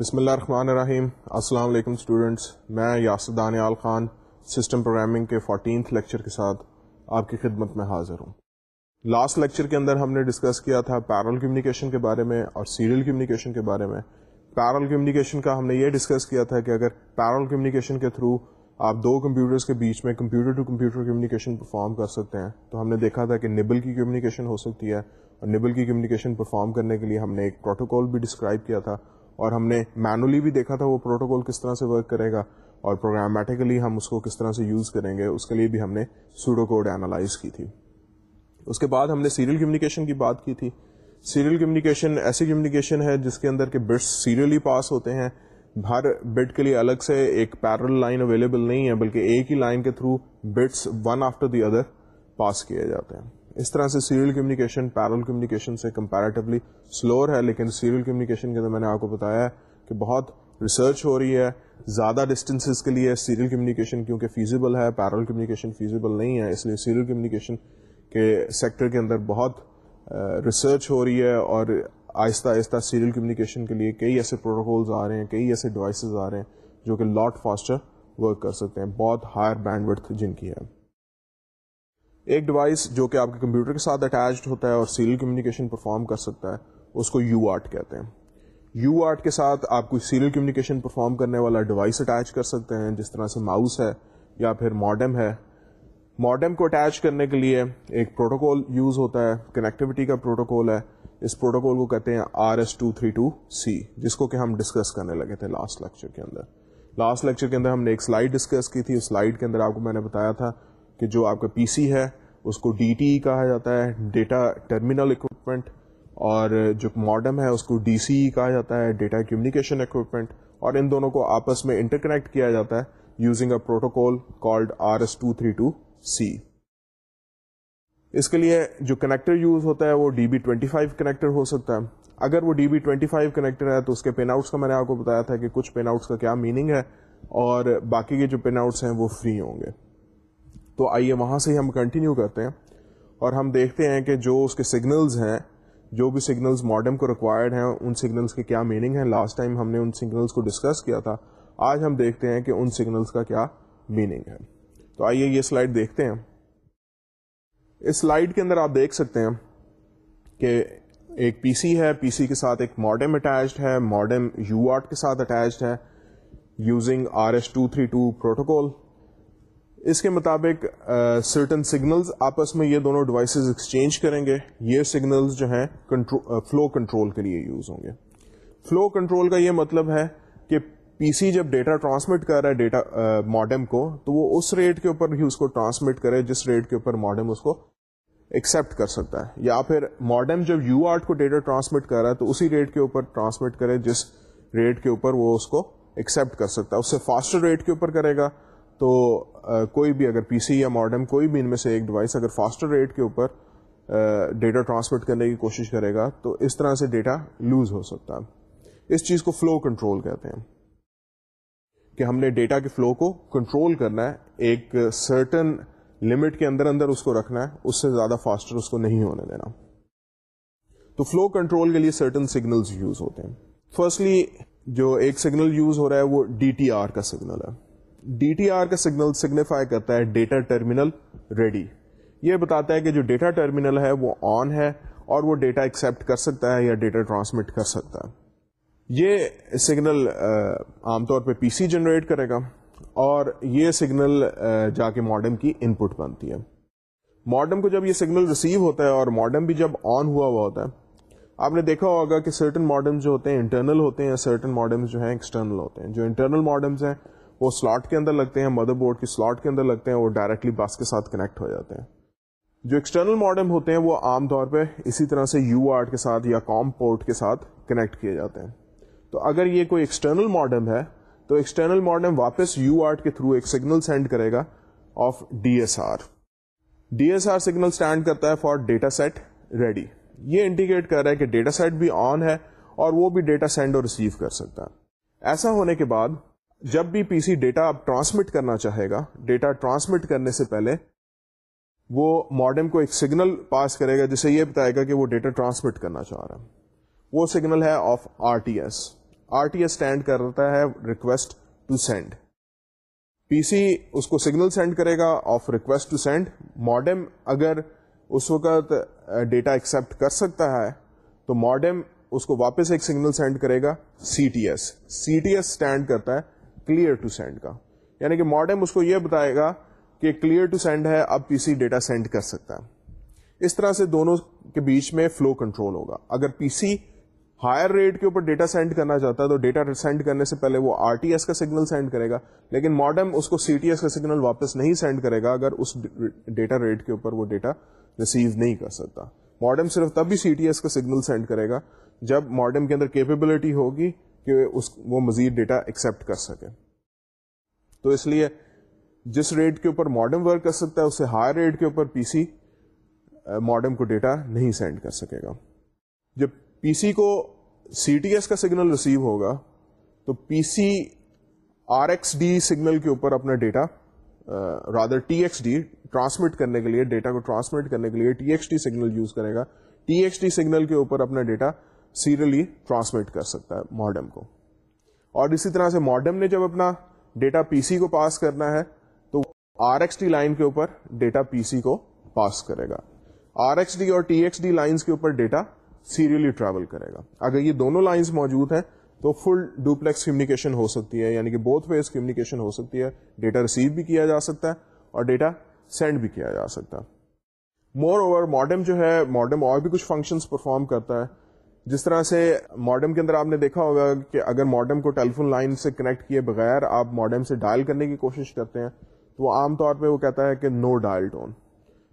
بسم اللہ الرحمن الرحیم السلام علیکم اسٹوڈینٹس میں یاسر دانیال خان سسٹم پروگرامنگ کے فورٹینتھ لیکچر کے ساتھ آپ کی خدمت میں حاضر ہوں. لاسٹ لیکچر کے اندر ہم نے ڈسکس کیا تھا پیرل کمیونیکیشن کے بارے میں اور سیریل کمیونیکیشن کے بارے میں. پیرل کمیونیکیشن کا ہم نے یہ ڈسکس کیا تھا کہ اگر پیرل کمیونیکیشن کے تھرو آپ دو کمپیوٹرز کے بیچ میں computer to computer communication perform کر سکتے ہیں، تو ہم نے دیکھا تھا کہ نبل کی کمیونیکیشن ہو سکتی ہے اور نبل کی کمیونیکیشن پرفارم کرنے کے لیے ہم نے ایک پروٹوکول بھی ڈسکرائب کیا تھا اور ہم نے مینولی بھی دیکھا تھا وہ پروٹوکول کس طرح سے ورک کرے گا اور پروگرامیٹیکلی ہم اس کو کس طرح سے یوز کریں گے، اس کے لیے بھی ہم نے سوڈو کوڈ اینالائز کی تھی۔ اس کے بعد ہم نے سیریل کمیونیکیشن کی بات کی تھی۔ سیریل کمیونیکیشن ایسی کمیونیکیشن ہے جس کے اندر کے بٹس سیریلی پاس ہوتے ہیں۔ ہر بٹ کے لیے الگ سے ایک پیرل لائن اویلیبل نہیں ہے، بلکہ ایک ہی لائن کے through bits one after the other pass کیے جاتے ہیں۔ اس طرح سے سیریل کمیونیکیشن پیرل کمیونیکیشن سے کمپیریٹیولی سلور ہے، لیکن سیریل کمیونیکیشن کے اندر میں نے آپ کو بتایا ہے کہ بہت ریسرچ ہو رہی ہے، زیادہ ڈسٹینسز کے لیے سیریل کمیونیکیشن کیونکہ فیزیبل ہے پیرل کمیونیکیشن فیزیبل نہیں ہے، اس لیے سیریل کمیونیکیشن کے سیکٹر کے اندر بہت ریسرچ ہو رہی ہے اور آہستہ آہستہ سیریل کمیونیکیشن کے لیے کئی ایسے پروٹوکولز آ رہے ہیں، کئی ایسے ڈیوائسز آ رہے ہیں جو کہ لاٹ فاسٹر ورک کر سکتے ہیں، بہت ہائر بینڈ ورتھ جن کی ہے۔ ایک ڈیوائس جو کہ آپ کے کمپیوٹر کے ساتھ اٹیچڈ ہوتا ہے اور سیریل کمیونیکیشن پرفارم کر سکتا ہے، اس کو یو آرٹ کہتے ہیں۔ یو آرٹ کے ساتھ آپ کوئی سیریل کمیونیکیشن پرفارم کرنے والا ڈیوائس اٹیچ کر سکتے ہیں، جس طرح سے ماؤس ہے یا پھر ماڈم ہے۔ ماڈم کو اٹیچ کرنے کے لیے ایک پروٹوکول یوز ہوتا ہے کنیکٹیوٹی کا پروٹوکول ہے۔ اس پروٹوکول کو کہتے ہیں R S two three two C جس کو کہ ہم ڈسکس کرنے لگے تھے لاسٹ لیکچر کے اندر۔ لاسٹ لیکچر کے اندر ہم نے ایک سلائڈ ڈسکس کی تھی، اس سلائڈ کے اندر آپ کو میں نے بتایا تھا کہ جو آپ کا پی سی ہے، اس کو ڈی ٹی کہا جاتا ہے، ڈیٹا ٹرمینل اکوپمنٹ، اور جو ماڈم ہے، اس کو ڈی سی کہا جاتا ہے، ڈیٹا کمیونیکیشن اکوپمنٹ، اور ان دونوں کو آپس میں انٹرکنیکٹ کیا جاتا ہے using a protocol called R S two three two C. اس کے لیے جو کنیکٹر یوز ہوتا ہے، وہ D B twenty five connector ہو سکتا ہے۔ اگر وہ D B twenty five connector ہے، تو اس کے پین آؤٹس کا میں نے آپ کو بتایا تھا کہ کچھ پین آؤٹس کا کیا میننگ ہے، اور باقی کے جو پین آؤٹس ہیں، وہ فری ہوں گے۔ تو آئیے وہاں سے ہی ہم کنٹینیو کرتے ہیں اور ہم دیکھتے ہیں کہ جو اس کے سگنلز ہیں، جو بھی سگنلز ماڈرم کو ریکوائرڈ ہیں، ان سگنلز کے کیا میننگ ہے لاسٹ ٹائم ہم نے ان سگنلز کو ڈسکس کیا تھا، آج ہم دیکھتے ہیں کہ ان سگنلز کا کیا میننگ ہے۔ تو آئیے یہ سلائڈ دیکھتے ہیں۔ اس سلائڈ کے اندر آپ دیکھ سکتے ہیں کہ ایک پی سی ہے پی سی کے ساتھ ایک ماڈم اٹیچڈ ہے ماڈم یو آرٹ کے ساتھ اٹیچڈ ہے using R S two three two protocol اس کے مطابق سرٹن سگنلز آپس میں یہ دونوں ڈیوائسز ایکسچینج کریں گے۔ یہ سگنلز جو ہیں فلو کنٹرول کے لیے یوز ہوں گے۔ فلو کنٹرول کا یہ مطلب ہے کہ پی سی جب ڈیٹا ٹرانسمٹ کر رہا ہے ڈیٹا ماڈم کو، تو وہ اس ریٹ کے اوپر ہی اس کو ٹرانسمٹ کرے جس ریٹ کے اوپر ماڈم اس کو ایکسپٹ کر سکتا ہے۔ یا پھر ماڈم جب یو آرٹ کو ڈیٹا ٹرانسمٹ کر رہا ہے، تو اسی ریٹ کے اوپر ٹرانسمٹ کرے جس ریٹ کے اوپر وہ اس کو ایکسپٹ کر سکتا ہے۔ اس سے فاسٹر ریٹ کے اوپر کرے گا۔ تو کوئی بھی اگر پی سی یا ماڈرن کوئی بھی ان میں سے ایک ڈیوائس اگر فاسٹر ریٹ کے اوپر ڈیٹا ٹرانسمٹ کرنے کی کوشش کرے گا، تو اس طرح سے ڈیٹا لوز ہو سکتا ہے۔ اس چیز کو فلو کنٹرول کہتے ہیں۔ کہ ہم نے ڈیٹا کے فلو کو کنٹرول کرنا ہے، ایک سرٹن لمٹ کے اندر اندر اس کو رکھنا ہے، اس سے زیادہ فاسٹر اس کو نہیں ہونے دینا۔ تو فلو کنٹرول کے لیے سرٹن سگنلز یوز ہوتے ہیں۔ فرسٹلی جو ایک سگنل یوز ہو رہا ہے، وہ ڈی ٹی آر کا سگنل ہے۔ ڈی ٹی آر کا سگنل سگنیفائی کرتا ہے ڈیٹا ٹرمینل ریڈی یہ بتاتا ہے کہ جو ڈیٹا ٹرمینل ہے وہ آن ہے اور وہ ڈیٹا ایکسپٹ کر سکتا ہے یا ڈیٹا ٹرانسمٹ کر سکتا ہے. یہ سگنل عام طور پہ پی سی جنریٹ کرے گا اور یہ سگنل جا کے ماڈم کی ان پٹ بنتی ہے. ماڈم کو جب یہ سگنل ریسیو ہوتا ہے اور ماڈم بھی جب آن ہوا ہوا ہوتا ہے، آپ نے دیکھا ہوگا کہ سرٹن ماڈم جو ہوتے ہیں انٹرنل ہوتے ہیں سرٹن ماڈم جو ہیں ایکسٹرنل ہوتے ہیں. جو انٹرنل ماڈمس ہیں وہ سلاٹ کے اندر لگتے ہیں مدر بورڈ کی سلاٹ کے اندر لگتے ہیں، وہ ڈائریکٹلی بس کے ساتھ کنیکٹ ہو جاتے ہیں۔ جو ایکسٹرنل ماڈم ہوتے ہیں، وہ عام طور پہ اسی طرح سے یو آرٹ کے ساتھ یا کام پورٹ کے ساتھ کنیکٹ کیے جاتے ہیں۔ تو اگر یہ کوئی ایکسٹرنل ماڈم ہے، تو ایکسٹرنل ماڈم واپس یو آرٹ کے تھرو ایک سگنل سینڈ کرے گا of D S R D S R signal stand کرتا ہے فار ڈیٹا سیٹ ریڈی یہ انڈیکیٹ کر رہا ہے کہ ڈیٹا سیٹ بھی آن ہے اور وہ بھی ڈیٹا سینڈ اور ریسیو کر سکتا ہے۔ ایسا ہونے کے بعد جب بھی پی سی ڈیٹا اب ٹرانسمٹ کرنا چاہے گا، ڈیٹا ٹرانسمٹ کرنے سے پہلے وہ ماڈم کو ایک سگنل پاس کرے گا، جسے یہ بتائے گا کہ وہ ڈیٹا ٹرانسمٹ کرنا چاہ رہا ہے۔ وہ سگنل ہے of R T S. R T S stand کرتا ہے request to send. P C اس کو سگنل سینڈ کرے گا، of request to send. Modem اگر اس وقت ڈیٹا ایکسپٹ کر سکتا ہے، تو ماڈم اس کو واپس ایک سگنل سینڈ کرے گا C T S. C T S stand کرتا ہے۔ کلیئر ٹو سینڈ کا یعنی کہ ماڈم اس کو یہ بتائے گا کہ کلیئر ٹو سینڈ ہے، اب پی سی ڈیٹا سینڈ کر سکتا ہے۔ اس طرح سے دونوں کے بیچ میں فلو کنٹرول ہوگا۔ اگر پی سی ہائر ریٹ کے اوپر ڈیٹا سینڈ کرنا چاہتا ہے، تو ڈیٹا سینڈ کرنے سے پہلے وہ آر ٹی ایس کا سگنل سینڈ کرے گا۔ لیکن ماڈم اس کو سی ٹی ایس کا سگنل واپس نہیں سینڈ کرے گا اگر اس ڈیٹا ریٹ کے اوپر وہ ڈیٹا ریسیو نہیں کر سکتا۔ ماڈم صرف تب بھی سی ٹی ایس کا سگنل سینڈ کرے گا جب ماڈم کے اندر کیپیبلٹی ہوگی۔ کہ اس وہ مزید ڈیٹا ایکسپٹ کر سکے۔ تو اس لیے جس ریٹ کے اوپر ماڈم ورک کر سکتا ہے اس سے ہائر ریٹ کے اوپر پی سی ماڈم کو ڈیٹا نہیں سینڈ کر سکے گا۔ جب پی سی کو سی ٹی ایس کا سگنل ریسیو ہوگا، تو P C R X D signal کے اوپر اپنا data rather T X D transmit کرنے کے لیے ڈیٹا کو ٹرانسمٹ کرنے کے لیے T X D signal use کرے گا۔ ٹی ایکس ڈی سگنل کے اوپر اپنا ڈیٹا سیریلی ٹرانسمٹ کر سکتا ہے ماڈم کو۔ اور اسی طرح سے ماڈم نے جب اپنا ڈیٹا پی سی کو پاس کرنا ہے، تو آر ایکس ڈی لائن کے اوپر ڈیٹا پی سی کو پاس کرے گا۔ آر ایکس ڈی اور ٹی ایکس ڈی لائنس کے اوپر ڈیٹا سیریلی ٹریول کرے گا۔ اگر یہ دونوں لائنس موجود ہیں، تو فل ڈوپلیکس کمیونیکیشن ہو سکتی ہے یعنی کہ بوتھ ویز کمیونیکیشن ہو سکتی ہے۔ ڈیٹا ریسیو بھی کیا جا سکتا ہے اور ڈیٹا سینڈ بھی کیا جا سکتا ہے۔ مور اوور ماڈم جو ہے ماڈم اور بھی کچھ فنکشنز پرفارم کرتا ہے۔ جس طرح سے ماڈم کے اندر آپ نے دیکھا ہوگا کہ اگر ماڈم کو ٹیلیفون لائن سے کنیکٹ کیے بغیر آپ ماڈم سے ڈائل کرنے کی کوشش کرتے ہیں، تو وہ عام طور پہ وہ کہتا ہے کہ no dial tone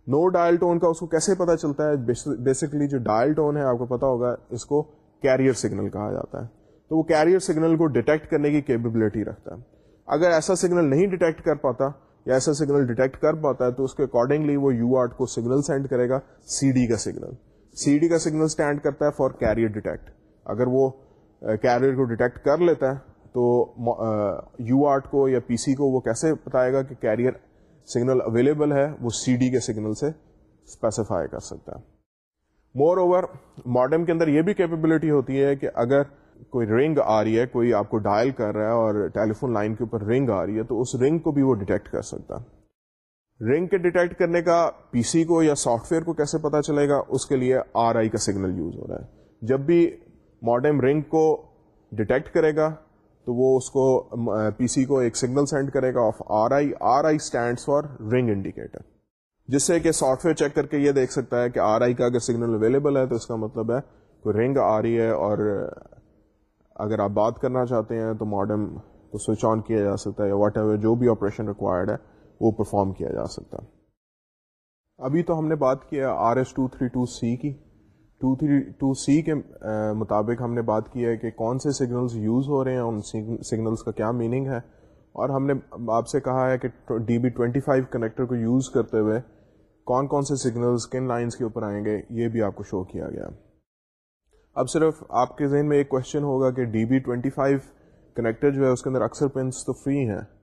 no dial tone کا اس کو کیسے پتا چلتا ہے؟ بیسکلی جو ڈائل ٹون ہے، آپ کو پتا ہوگا، اس کو کیریئر سگنل کہا جاتا ہے۔ تو وہ کیریئر سگنل کو ڈیٹیکٹ کرنے کی کیپبلٹی رکھتا ہے۔ اگر ایسا سگنل نہیں ڈیٹیکٹ کر پاتا یا ایسا سگنل ڈیٹیکٹ کر پاتا ہے، تو اس کے اکارڈنگلی وہ یو آرٹ کو سگنل سینڈ کرے گا سی ڈی کا سگنل سی ڈی کا سگنل اسٹینڈ کرتا ہے فار کیریئر ڈیٹیکٹ۔ اگر وہ کیریئر کو ڈیٹیکٹ کر لیتا ہے، تو یو آرٹ کو یا پی سی کو وہ کیسے بتائے گا کہ کیریئر سگنل اویلیبل ہے، وہ سی ڈی کے سگنل سے اسپیسیفائی کر سکتا ہے۔ مور اوور ماڈرن کے اندر یہ بھی کیپیبلٹی ہوتی ہے کہ اگر کوئی رنگ آ رہی ہے، کوئی آپ کو ڈائل کر رہا ہے اور ٹیلیفون لائن کے اوپر رنگ آ رہی ہے، تو اس رنگ کو بھی وہ ڈیٹیکٹ کر سکتا ہے۔ رنگ کے ڈیٹیکٹ کرنے کا پی سی کو یا سافٹ ویئر کو کیسے پتا چلے گا، اس کے لیے آر آئی کا سگنل یوز ہو رہا ہے۔ جب بھی ماڈرن رنگ کو ڈیٹیکٹ کرے گا، تو وہ اس کو، پی سی کو ایک سگنل سینڈ کرے گا of R I. R I stand for ring indicator. جس سے کہ سافٹ ویئر چیک کر کے یہ دیکھ سکتا ہے کہ آر آئی کا اگر سگنل اویلیبل ہے، تو اس کا مطلب ہے کوئی رنگ آ رہی ہے اور اگر آپ بات کرنا چاہتے ہیں تو ماڈرن کو سوئچ آن کیا جا سکتا ہے یا واٹ ایور جو بھی آپریشن ریکوائرڈ ہے۔ وہ پرفارم کیا جا سکتا۔ ابھی تو ہم نے بات کیا R S two three two C کی۔ ٹو تھری ٹو سی کے مطابق ہم نے بات کی ہے کہ کون سے سگنلز یوز ہو رہے ہیں، ان سگنلز کا کیا میننگ ہے۔ اور ہم نے آپ سے کہا ہے کہ D B twenty five connector کو یوز کرتے ہوئے کون کون سے سگنلز کن لائنس کے اوپر آئیں گے، یہ بھی آپ کو شو کیا گیا۔ اب صرف آپ کے ذہن میں ایک کوشچن ہوگا کہ D B twenty five connector جو ہے، اس کے اندر اکثر پنس تو فری ہیں۔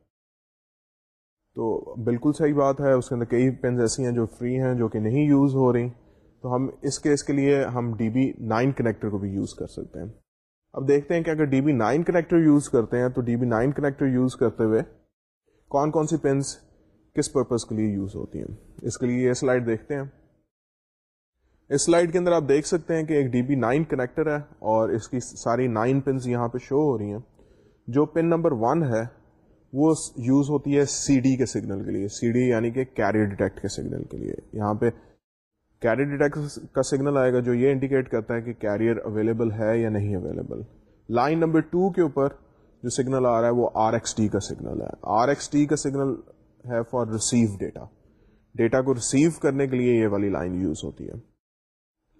تو بالکل صحیح بات ہے، اس کے اندر کئی پنز ایسی ہیں جو فری ہیں جو کہ نہیں یوز ہو رہی۔ تو ہم اس کیس کے لیے ہم ڈی بی نائن کنیکٹر کو بھی یوز کر سکتے ہیں۔ اب دیکھتے ہیں کہ اگر D B nine connector use کرتے ہیں، تو D B nine connector use کرتے ہوئے کون کون سی پنس کس پرپز کے لیے یوز ہوتی ہیں؟ اس کے لیے یہ سلائڈ دیکھتے ہیں۔ اس سلائڈ کے اندر آپ دیکھ سکتے ہیں کہ ایک ڈی بی نائن کنیکٹر ہے اور اس کی ساری نائن پنس یہاں پہ شو ہو رہی ہیں۔ جو پن نمبر ون ہے وہ یوز ہوتی ہے سی ڈی کے سگنل کے لیے. سی ڈی یعنی کہ کیری ڈیٹیکٹ کے سگنل کے لیے. یہاں پہ کیری ڈیٹیکٹ کا سگنل آئے گا جو یہ انڈیکیٹ کرتا ہے کہ کیریئر اویلیبل ہے یا نہیں اویلیبل لائن نمبر ٹو کے اوپر جو سگنل آ رہا ہے وہ آر ایکس ٹی کا سگنل ہے. آر ایکس ٹی کا سگنل ہے فار ریسیو ڈیٹا ڈیٹا کو ریسیو کرنے کے لیے یہ والی لائن یوز ہوتی ہے.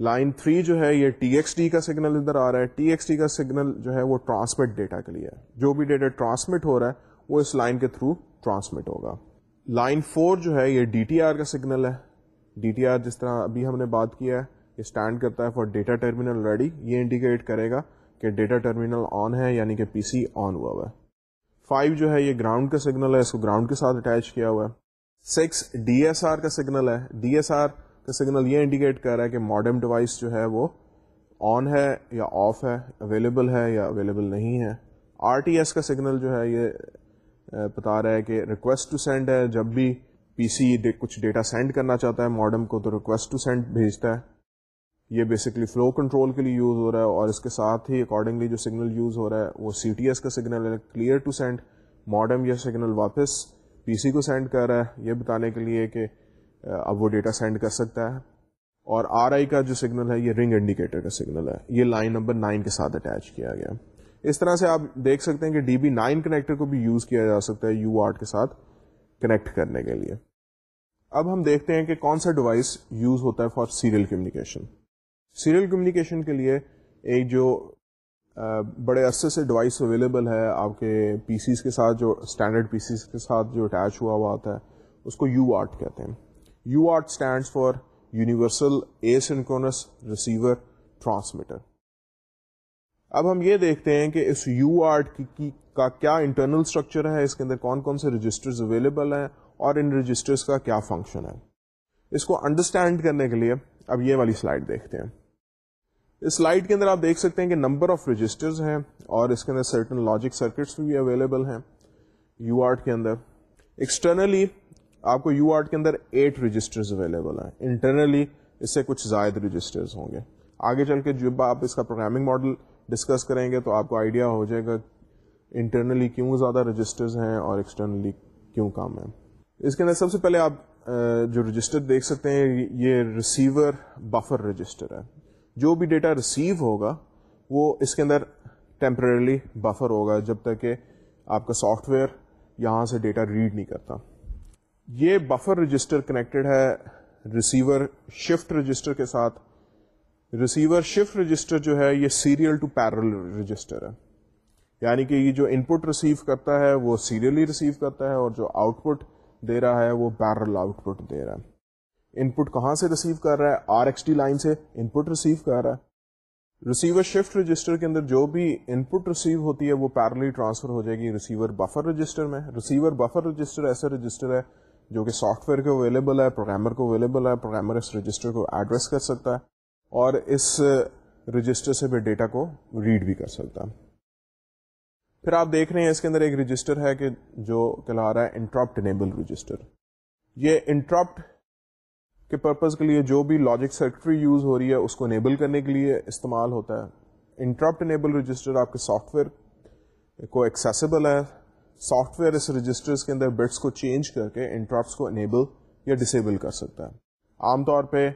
لائن تھری جو ہے یہ ٹی ایکس ٹی کا سگنل ادھر آ رہا ہے. ٹی ایکس ٹی کا سگنل جو ہے وہ ٹرانسمٹ ڈیٹا کے لیے جو بھی ڈیٹا ٹرانسمٹ ہو رہا ہے وہ اس لائن کے تھرو ٹرانسمٹ ہوگا۔ لائن فور جو ہے یہ ڈی ٹی آر کا سگنل ہے۔ ڈی ٹی آر جس طرح ابھی ہم نے بات کیا ہے، یہ اسٹینڈ کرتا ہے فار ڈیٹا ٹرمینل ریڈی یہ انڈیکیٹ کرے گا کہ ڈیٹا ٹرمینل آن ہے یعنی کہ پی سی آن ہوا ہوا ہے۔ فائیو جو ہے یہ گراؤنڈ کا سگنل ہے، اس کو گراؤنڈ کے ساتھ اٹیچ کیا ہوا ہے۔ سکس ڈی ایس آر کا سگنل ہے۔ ڈی ایس آر کا سگنل یہ انڈیکیٹ کر رہا ہے کہ ماڈرن ڈیوائس جو ہے وہ آن ہے یا آف ہے اویلیبل ہے یا اویلیبل نہیں ہے۔ آر ٹی ایس کا سگنل جو ہے یہ بتا رہا ہے کہ ریکویسٹ ٹو سینڈ ہے۔ جب بھی پی سی کچھ ڈیٹا سینڈ کرنا چاہتا ہے ماڈم کو تو ریکویسٹ ٹو سینڈ بھیجتا ہے۔ یہ بیسکلی فلو کنٹرول کے لیے یوز ہو رہا ہے اور اس کے ساتھ ہی اکارڈنگلی جو سگنل یوز ہو رہا ہے وہ سی ٹی ایس کا سگنل ہے کلیئر ٹو سینڈ ماڈم یہ سگنل واپس پی سی کو سینڈ کر رہا ہے۔ یہ بتانے کے لیے کہ اب وہ ڈیٹا سینڈ کر سکتا ہے۔ اور آر آئی کا جو سگنل ہے، یہ رنگ انڈیکیٹر کا سگنل ہے۔ یہ لائن نمبر نائن کے ساتھ اٹیچ کیا گیا۔ اس طرح سے آپ دیکھ سکتے ہیں کہ ڈی بی نائن کنیکٹر کو بھی یوز کیا جا سکتا ہے یو آرٹ کے ساتھ کنیکٹ کرنے کے لیے۔ اب ہم دیکھتے ہیں کہ کون سا ڈیوائس یوز ہوتا ہے for serial communication serial communication کے لیے ایک جو بڑے عرصے سے ڈیوائس اویلیبل ہے، آپ کے پی سیز کے ساتھ جو اسٹینڈرڈ پی سیز کے ساتھ جو اٹیچ ہوا ہوا آتا ہے، اس کو یو آرٹ کہتے ہیں۔ UART stand for universal asynchronous receiver transmitter اب ہم یہ دیکھتے ہیں کہ اس یو آرٹ کی کا کیا انٹرنل اسٹرکچر ہے؟ اس کے اندر کون کون سے رجسٹرز اویلیبل ہیں؟ اور ان رجسٹرز کا کیا فنکشن ہے؟ اس کو انڈرسٹینڈ کرنے کے لیے اب یہ والی سلائڈ دیکھتے ہیں۔ اس سلائڈ کے اندر آپ دیکھ سکتے ہیں کہ نمبر آف رجسٹرز ہیں اور اس کے اندر سرٹن لاجک سرکٹس بھی اویلیبل ہیں یو آرٹ کے اندر۔ ایکسٹرنلی آپ کو یو آرٹ کے اندر ایٹ رجسٹرز اویلیبل ہیں۔ انٹرنلی اس سے کچھ زائد رجسٹرز ہوں گے۔ آگے چل کے جب آپ اس کا پروگرامنگ ماڈل ڈسکس کریں گے تو آپ کو آئیڈیا ہو جائے گا انٹرنلی کیوں زیادہ رجسٹرز ہیں اور ایکسٹرنلی کیوں کم ہیں۔ اس کے اندر سب سے پہلے آپ جو رجسٹر دیکھ سکتے ہیں، یہ ریسیور بفر رجسٹر ہے۔ جو بھی ڈیٹا ریسیو ہوگا، وہ اس کے اندر ٹیمپرلی بفر ہوگا جب تک کہ آپ کا سافٹ ویئر یہاں سے ڈیٹا ریڈ نہیں کرتا۔ یہ بفر رجسٹر کنیکٹڈ ہے ریسیور شفٹ رجسٹر کے ساتھ ریسیور شفٹ رجسٹر جو ہے یہ سیریل ٹو پیرل رجسٹر ہے۔ یعنی کہ یہ جو ان پٹ ریسیو کرتا ہے وہ سیریلی ریسیو کرتا ہے اور جو آؤٹ پٹ دے رہا ہے وہ پیرل آؤٹ پٹ دے رہا ہے۔ ان پٹ کہاں سے ریسیو کر رہا ہے؟ آر ایکس ٹی لائن سے ان پٹ ریسیو کر رہا ہے۔ ریسیور شفٹ رجسٹر کے اندر جو بھی ان پٹ ریسیو ہوتی ہے وہ پیرلی ٹرانسفر ہو جائے گی۔ ریسیور بفر رجسٹر میں۔ ریسیور بفر رجسٹر ایسا رجسٹر ہے جو کہ سافٹ ویئر کو اویلیبل ہے پروگرامر کو اویلیبل ہے پروگرامر اس رجسٹر کو ایڈریس کر سکتا ہے۔ اور اس رجسٹر سے بھی ڈیٹا کو ریڈ بھی کر سکتا۔ پھر آپ دیکھ رہے ہیں اس کے اندر ایک رجسٹر ہے کہ جو کہلا رہا ہے انٹراپٹ انیبل رجسٹر۔ یہ انٹراپٹ کے پرپز کے لیے جو بھی لاجک سرکٹری یوز ہو رہی ہے، اس کو انیبل کرنے کے لیے استعمال ہوتا ہے۔ انٹرپٹ انیبل رجسٹر آپ کے سافٹ ویئر کو ایکسیسیبل ہے۔ سافٹ ویئر اس رجسٹر کے اندر بٹس کو چینج کر کے انٹراپس کو انیبل یا ڈسیبل کر سکتا ہے۔ عام طور پہ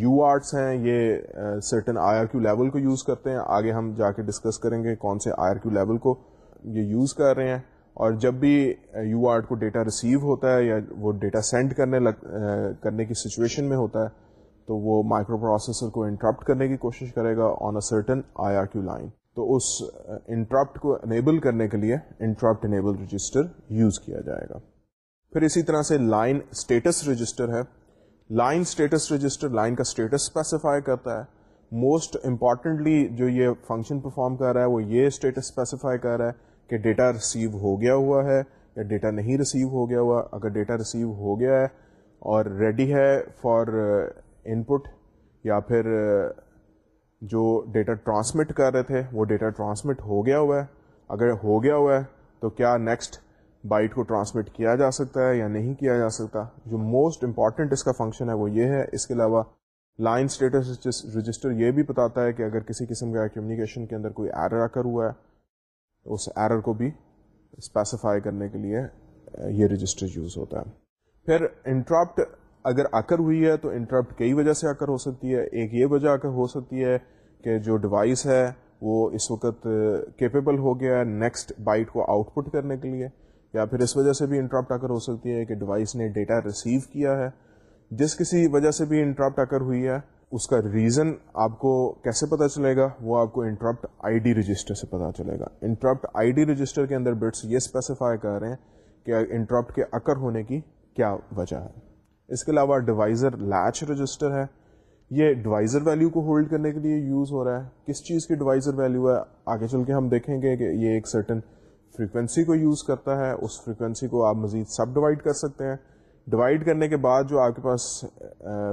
یو آرٹس ہیں، یہ certain I R Q level کو یوز کرتے ہیں۔ آگے ہم جا کے ڈسکس کریں گے کون سے آئی آر کیو لیول کو یہ یوز کر رہے ہیں۔ اور جب بھی یو آرٹ کو ڈیٹا ریسیو ہوتا ہے یا وہ ڈیٹا سینڈ کرنے لگ کرنے کی سچویشن میں ہوتا ہے، تو وہ مائکرو پروسیسر کو انٹرپٹ کرنے کی کوشش کرے گا on a certain I R Q line تو اس انٹرپٹ کو انیبل کرنے کے لیے انٹرپٹ انیبل رجسٹر یوز کیا جائے گا۔ پھر اسی طرح سے لائن اسٹیٹس رجسٹر ہے۔ لائن اسٹیٹس رجسٹر لائن کا اسٹیٹس اسپیسیفائی کرتا ہے۔ موسٹ امپارٹینٹلی جو یہ فنکشن پرفارم کر رہا ہے، وہ یہ اسٹیٹس اسپیسیفائی کر رہا ہے کہ ڈیٹا ریسیو ہو گیا ہوا ہے یا ڈیٹا نہیں ریسیو ہو گیا ہوا۔ اگر ڈیٹا ریسیو ہو گیا ہے اور ریڈی ہے فار ان پٹ یا پھر uh, جو ڈیٹا ٹرانسمٹ کر رہے تھے، وہ ڈیٹا ٹرانسمٹ ہو گیا ہوا ہے۔ اگر ہو گیا ہوا ہے تو کیا نیکسٹ بائٹ کو ٹرانسمٹ کیا جا سکتا ہے یا نہیں کیا جا سکتا۔ جو موسٹ امپارٹنٹ اس کا فنکشن ہے وہ یہ ہے۔ اس کے علاوہ لائن اسٹیٹس رجسٹر یہ بھی بتاتا ہے کہ اگر کسی قسم کا کمیونیکیشن کے اندر کوئی ایرر آ کر ہوا ہے، اس ایرر کو بھی اسپیسیفائی کرنے کے لیے یہ رجسٹر یوز ہوتا ہے۔ پھر انٹراپٹ اگر آ کر ہوئی ہے تو انٹراپٹ کئی وجہ سے آ کر ہو سکتی ہے۔ ایک یہ وجہ آ کر ہو سکتی ہے کہ جو ڈیوائس ہے وہ اس وقت کیپیبل ہو گیا ہے۔ نیکسٹ بائٹ کو آؤٹ پٹ کرنے کے لیے۔ یا پھر اس وجہ سے بھی انٹراپٹ آ کر ہو سکتی ہے کہ ڈیوائس نے ڈیٹا ریسیو کیا ہے۔ جس کسی وجہ سے بھی انٹراپٹ آ ہوئی ہے، اس کا ریزن آپ کو کیسے پتا چلے گا؟ وہ آپ کو انٹرپٹ آئی ڈی رجسٹر سے پتا چلے گا۔ انٹرپٹ آئی ڈی رجسٹر کے اندر بٹس یہ اسپیسیفائی کر رہے ہیں کہ انٹرپٹ کے اکر ہونے کی کیا وجہ ہے۔ اس کے علاوہ ڈیوائزر لیچ رجسٹر ہے۔ یہ ڈیوائزر ویلیو کو ہولڈ کرنے کے لیے یوز ہو رہا ہے۔ کس چیز کی ڈیوائزر ویلیو ہے؟ آگے چل کے ہم دیکھیں گے کہ یہ ایک سرٹن فریکوینسی کو یوز کرتا ہے، اس فریکوینسی کو آپ مزید سب ڈیوائڈ کر سکتے ہیں۔ ڈیوائڈ کرنے کے بعد جو آپ کے پاس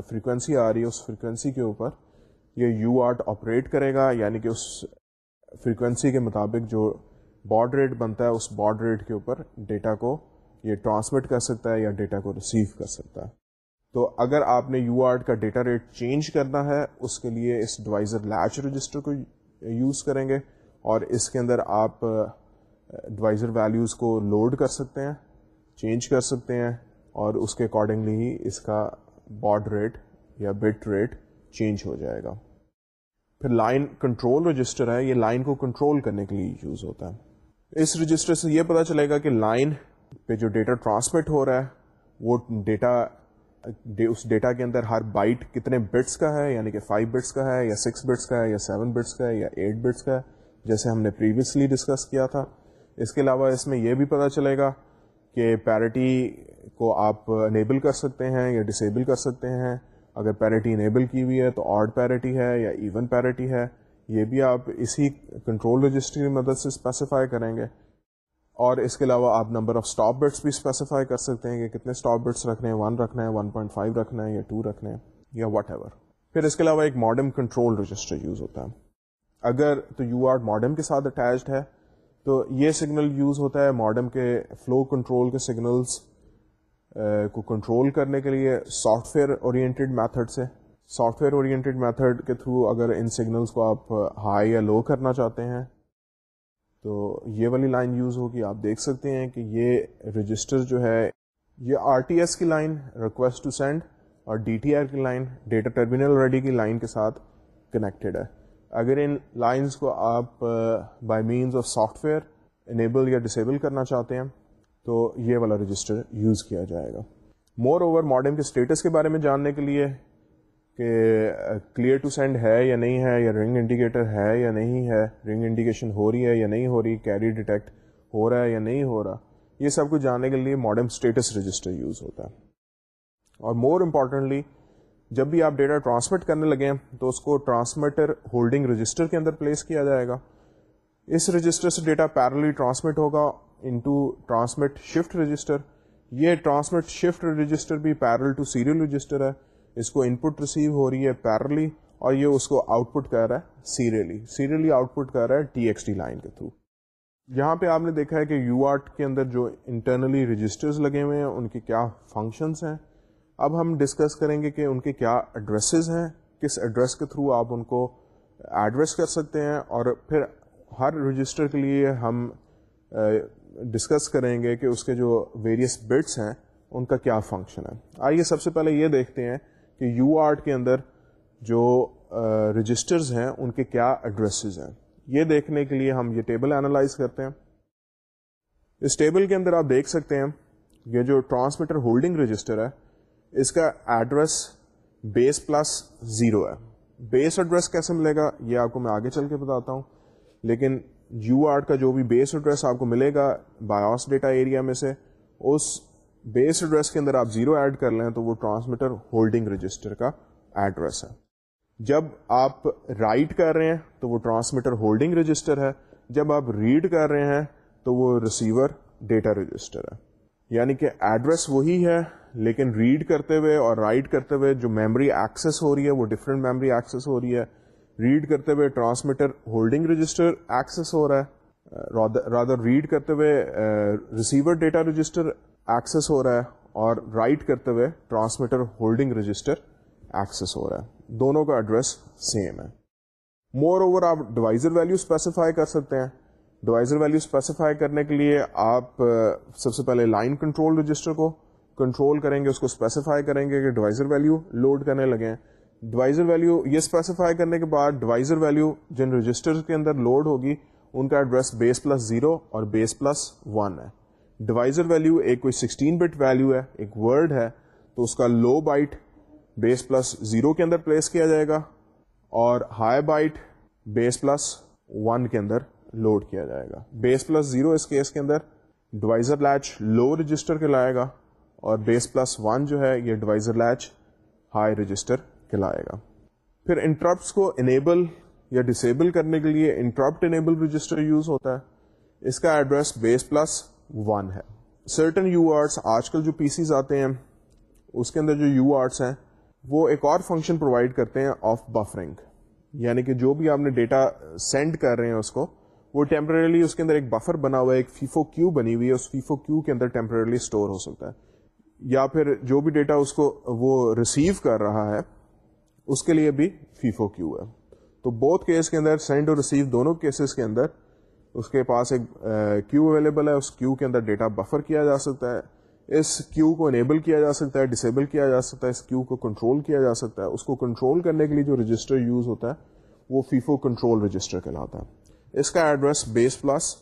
فریکوینسی آ رہی ہے، اس فریکوینسی کے اوپر یہ یو آرٹ آپریٹ کرے گا یعنی کہ اس فریکوینسی کے مطابق جو باڈ ریٹ بنتا ہے، اس باڈ ریٹ کے اوپر ڈیٹا کو یہ ٹرانسمٹ کر سکتا ہے یا ڈیٹا کو ریسیو کر سکتا ہے۔ تو اگر آپ نے یو آرٹ کا ڈیٹا ریٹ چینج کرنا ہے، اس کے لیے اس ڈوائزر لیچ رجسٹر کو یوز کریں گے اور اس کے اندر آپ ڈوائزر ویلیوز کو لوڈ کر سکتے ہیں چینج کر سکتے ہیں، اور اس کے اکارڈنگلی ہی اس کا باڈ ریٹ یا بٹ ریٹ چینج ہو جائے گا۔ پھر لائن کنٹرول رجسٹر ہے، یہ لائن کو کنٹرول کرنے کے لیے یوز ہوتا ہے۔ اس رجسٹر سے یہ پتا چلے گا کہ لائن پہ جو ڈیٹا ٹرانسمٹ ہو رہا ہے، وہ ڈیٹا اس ڈیٹا کے اندر ہر بائٹ کتنے بٹس کا ہے یعنی کہ فائیو بٹس کا ہے، یا سکس بٹس کا ہے، یا سیون بٹس کا ہے، یا ایٹ بٹس کا ہے، جیسے ہم نے پریویسلی ڈسکس کیا تھا۔ اس کے علاوہ اس میں یہ بھی پتا چلے گا کہ پیرٹی کو آپ انیبل کر سکتے ہیں یا ڈسیبل کر سکتے ہیں۔ اگر پیرٹی انیبل کی ہوئی ہے تو آڈ پیرٹی ہے یا ایون پیرٹی ہے۔ یہ بھی آپ اسی کنٹرول رجسٹر کی مدد سے اسپیسیفائی کریں گے۔ اور اس کے علاوہ آپ نمبر آف اسٹاپ بٹس بھی اسپیسیفائی کر سکتے ہیں کہ کتنے اسٹاپ بٹس رکھنے ہیں۔ ون رکھنا ہے ون پوائنٹ فائیو رکھنا ہے یا ٹو رکھنا ہے یا واٹ ایور پھر اس کے علاوہ ایک ماڈرن کنٹرول رجسٹر یوز ہوتا ہے۔ اگر تو یو آر ماڈرن کے ساتھ اٹیچڈ ہے تو یہ سگنل یوز ہوتا ہے ماڈرن کے فلو کنٹرول کے سگنلس کو کنٹرول کرنے کے لیے سافٹ ویئر اورینٹیڈ میتھڈ سے. سافٹ ویئر اورینٹیڈ میتھڈ کے تھرو اگر ان سگنلس کو آپ ہائی یا لو کرنا چاہتے ہیں، تو یہ والی لائن یوز ہوگی. آپ دیکھ سکتے ہیں کہ یہ رجسٹر جو ہے، یہ آر ٹی ایس کی لائن ریکویسٹ ٹو سینڈ اور ڈی ٹی آر کی لائن ڈیٹا ٹرمینل ریڈی کی لائن کے ساتھ کنیکٹڈ ہے۔ اگر ان لائنس کو آپ by means of software enable یا ڈسیبل کرنا چاہتے ہیں، تو یہ والا رجسٹر یوز کیا جائے گا. مور اوور ماڈرن کے اسٹیٹس کے بارے میں جاننے کے لیے کہ کلیئر ٹو سینڈ ہے یا نہیں ہے، یا رنگ انڈیکیٹر ہے یا نہیں ہے رنگ انڈیکیشن ہو رہی ہے یا نہیں ہو رہی کیری ڈیٹیکٹ ہو رہا ہے یا نہیں ہو رہا، یہ سب کچھ جاننے کے لیے ماڈرن اسٹیٹس رجسٹر یوز ہوتا ہے. اور مور امپورٹنٹلی جب بھی آپ ڈیٹا ٹرانسمٹ کرنے لگے ہیں، تو اس کو ٹرانسمیٹر ہولڈنگ رجسٹر کے اندر پلیس کیا جائے گا۔ اس رجسٹر سے ڈیٹا پیرلی ٹرانسمٹ ہوگا انٹو ٹرانسمٹ شفٹ رجسٹر۔ یہ ٹرانسمٹ شفٹ رجسٹر بھی پیرل ٹو سیریل رجسٹر ہے۔ اس کو ان پٹ ریسیو ہو رہی ہے پیرلی اور یہ اس کو آؤٹ پٹ کر رہا ہے سیریلی۔ سیریلی آؤٹ پٹ کر رہا ہے ٹی ایکس ٹی لائن کے تھرو۔ یہاں پہ آپ نے دیکھا ہے کہ یو آرٹ کے اندر جو انٹرنلی رجسٹرز لگے ہوئے ہیں، ان کے کیا فنکشنس ہیں۔ اب ہم ڈسکس کریں گے کہ ان کے کیا ایڈریسز ہیں، کس ایڈریس کے تھرو آپ ان کو ایڈریس کر سکتے ہیں، اور پھر ہر رجسٹر کے لیے ہم ڈسکس کریں گے کہ اس کے جو ویریس بٹس ہیں، ان کا کیا فنکشن ہے۔ آئیے سب سے پہلے یہ دیکھتے ہیں کہ یو آرٹ کے اندر جو رجسٹرز ہیں، ان کے کیا ایڈریسز ہیں۔ یہ دیکھنے کے لیے ہم یہ ٹیبل اینالائز کرتے ہیں۔ اس ٹیبل کے اندر آپ دیکھ سکتے ہیں، یہ جو ٹرانسمیٹر ہولڈنگ رجسٹر ہے اس کا ایڈریس بیس پلس زیرو ہے. بیس ایڈریس کیسے ملے گا؟ یہ آپ کو میں آگے چل کے بتاتا ہوں. لیکن یو آرٹ کا جو بھی بیس ایڈریس آپ کو ملے گا بایوس ڈیٹا ایریا میں سے، اس بیس ایڈریس کے اندر آپ زیرو ایڈ کر لیں تو وہ ٹرانسمیٹر ہولڈنگ رجسٹر کا ایڈریس ہے. جب آپ رائٹ کر رہے ہیں تو وہ ٹرانسمیٹر ہولڈنگ رجسٹر ہے. جب آپ ریڈ کر رہے ہیں تو وہ ریسیور ڈیٹا رجسٹر ہے. یعنی کہ ایڈریس وہی ہے لیکن ریڈ کرتے ہوئے اور رائٹ کرتے ہوئے جو میموری ایکسس ہو رہی ہے وہ ڈفرینٹ میموری ایکسس ہو رہی ہے۔ ریڈ کرتے ہوئے ٹرانسمیٹر ہولڈنگ رجسٹر ایکسس ہو رہا ہے۔ رادر ریڈ کرتے ہوئے ریسیور ڈیٹا رجسٹر ایکسس ہو رہا ہے اور رائٹ کرتے ہوئے ٹرانسمیٹر ہولڈنگ رجسٹر ایکسس ہو رہا ہے۔ دونوں کا ایڈریس سیم ہے۔ مور اوور آپ ڈیوائزر ویلو اسپیسیفائی کر سکتے ہیں۔ ڈیوائزر ویلو اسپیسیفائی کرنے کے لیے آپ سب سے پہلے لائن کنٹرول رجسٹر کو کنٹرول کریں گے، اس کو اسپیسیفائی کریں گے کہ ڈیوائزر ویلو لوڈ کرنے لگے ڈیوائزر ویلو یہ اسپیسیفائی کرنے کے بعد ڈیوائزر ویلو جن رجسٹر کے اندر لوڈ ہوگی، ان کا ایڈریس بیس پلس زیرو اور بیس پلس ون ہے۔ ڈیوائزر ویلو ایک کوئی سکسٹین بٹ ویلو ہے، ایک ورڈ ہے، تو اس کا low byte base plus zero کے اندر پلیس کیا جائے گا اور high byte base plus one کے اندر لوڈ کیا جائے گا۔ بیس پلس زیرو اس کیس کے اندر ڈیوائزر لیچ لو رجسٹر کے لائے گا۔ اور بیس پلس ون جو ہے یہ ڈیوائزر لیچ ہائی رجسٹر کھلائے گا۔ پھر انٹرپٹس کو انیبل یا ڈسیبل کرنے کے لیے انٹرپٹ انیبل رجسٹر یوز ہوتا ہے۔ اس کا ایڈریس بیس پلس ون ہے۔ سرٹن یو آرٹس آج کل جو پی سیز آتے ہیں، اس کے اندر جو یو آرٹس ہیں، وہ ایک اور فنکشن پرووائڈ کرتے ہیں آف بفرنگ یعنی کہ جو بھی آپ نے ڈیٹا سینڈ کر رہے ہیں اس کو، وہ ٹیمپرریلی اس کے اندر ایک بفر بنا ہوا ہے، ایک فیفو کیو بنی ہوئی ہے، اس فیفو کیو کے اندر ٹیمپرریلی اسٹور ہو سکتا ہے۔ یا پھر جو بھی ڈیٹا اس کو وہ ریسیو کر رہا ہے، اس کے لیے بھی فیفو کیو ہے۔ تو بہت کیس کے اندر سینڈ اور ریسیو دونوں کیسز کے اندر اس کے پاس ایک کیو اویلیبل ہے، اس کیو کے اندر ڈیٹا بفر کیا جا سکتا ہے۔ اس کیو کو انیبل کیا جا سکتا ہے ڈسیبل کیا جا سکتا ہے، اس کیو کو کنٹرول کیا جا سکتا ہے۔ اس کو کنٹرول کرنے کے لیے جو رجسٹر یوز ہوتا ہے، وہ فیفو کنٹرول رجسٹر کہلاتا ہے۔ اس کا ایڈریس بیس پلس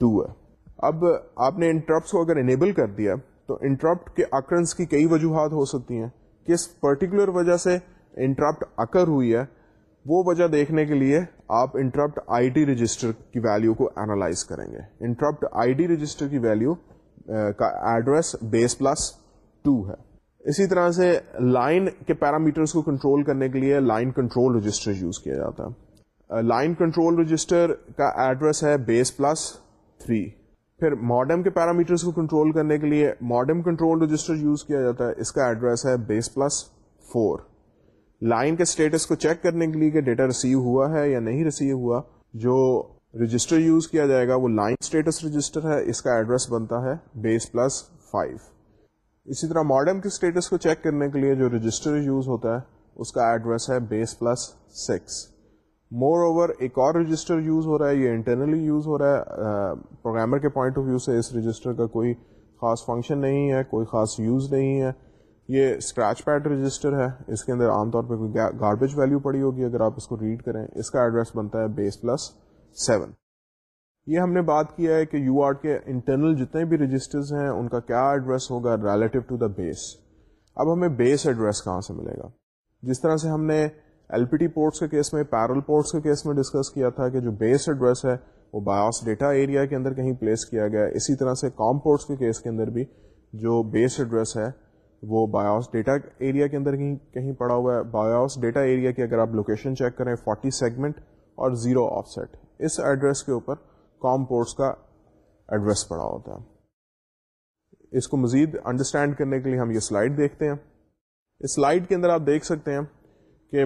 ٹو ہے۔ اب آپ نے انٹرپٹ کو اگر انیبل کر دیا تو انٹرپٹ کے اکرنس کی کئی وجوہات ہو سکتی ہیں۔ کس پرٹیکولر وجہ سے انٹرپٹ اکر ہوئی ہے، وہ وجہ دیکھنے کے لیے آپ انٹرپٹ آئی ڈی رجسٹر کی ویلو کو اینالائز کریں گے۔ انٹرپٹ آئی ڈی رجسٹر کی ویلو کا ایڈریس بیس پلس ٹو ہے۔ اسی طرح سے لائن کے پیرامیٹرس کو کنٹرول کرنے کے لیے لائن کنٹرول رجسٹر یوز کیا جاتا ہے۔ لائن کنٹرول رجسٹر کا ایڈریس ہے بیس پلس تھری پھر ماڈم کے پیرامیٹرس کو کنٹرول کرنے کے لیے ماڈم کنٹرول رجسٹر یوز کیا جاتا ہے۔ اس کا ایڈریس ہے بیس پلس فور لائن کے اسٹیٹس کو چیک کرنے کے لیے کہ ڈیٹا ریسیو ہوا ہے یا نہیں ریسیو ہوا۔ جو رجسٹر یوز کیا جائے گا وہ لائن اسٹیٹس رجسٹر ہے۔ اس کا ایڈریس بنتا ہے بیس پلس فائیو اسی طرح ماڈرن کے اسٹیٹس کو چیک کرنے کے لیے جو رجسٹر یوز ہوتا ہے، اس کا ایڈریس ہے base plus six moreover ایک اور رجسٹر یوز ہو رہا ہے یہ انٹرنلی یوز ہو رہا ہے پروگرامر کے پوائنٹ آف ویو سے اس رجسٹر کا کوئی خاص فنکشن نہیں ہے کوئی خاص یوز نہیں ہے یہ اسکریچ پیڈ رجسٹر ہے اس کے اندر عام طور پہ کوئی گاربیج ویلو پڑی ہوگی اگر آپ اس کو ریڈ کریں اس کا ایڈریس بنتا ہے بیس پلس سیون یہ ہم نے بات کیا ہے کہ یو آرٹ کے انٹرنل جتنے بھی رجسٹرز ہیں ان کا کیا ایڈریس ہوگا ریلیٹو ٹو دا بیس اب ہمیں بیس ایڈریس کہاں سے ملے گا جس طرح سے ہم نے ایل پی ٹی پورٹس کے کیس میں پیرل پورٹس کے کیس میں ڈسکس کیا تھا کہ جو بیس ایڈریس ہے، وہ بایوس ڈیٹا ایریا کے اندر کہیں پلیس کیا گیا اسی طرح سے کام پورٹس کے کیس کے اندر بھی جو بیس ایڈریس ہے، وہ بایوس ڈیٹا ایریا کے اندر کہیں کہیں پڑا ہوا ہے. بایوس ڈیٹا ایریا کی اگر آپ لوکیشن چیک کریں فورٹی سیگمنٹ اور زیرو آف سیٹ اس ایڈریس کے اوپر کام پورٹس کا ایڈریس پڑا ہوتا ہے. اس کو مزید انڈرسٹینڈ کرنے کے لیے ہم یہ سلائڈ دیکھتے ہیں. اس سلائڈ کے اندر آپ دیکھ سکتے ہیں کہ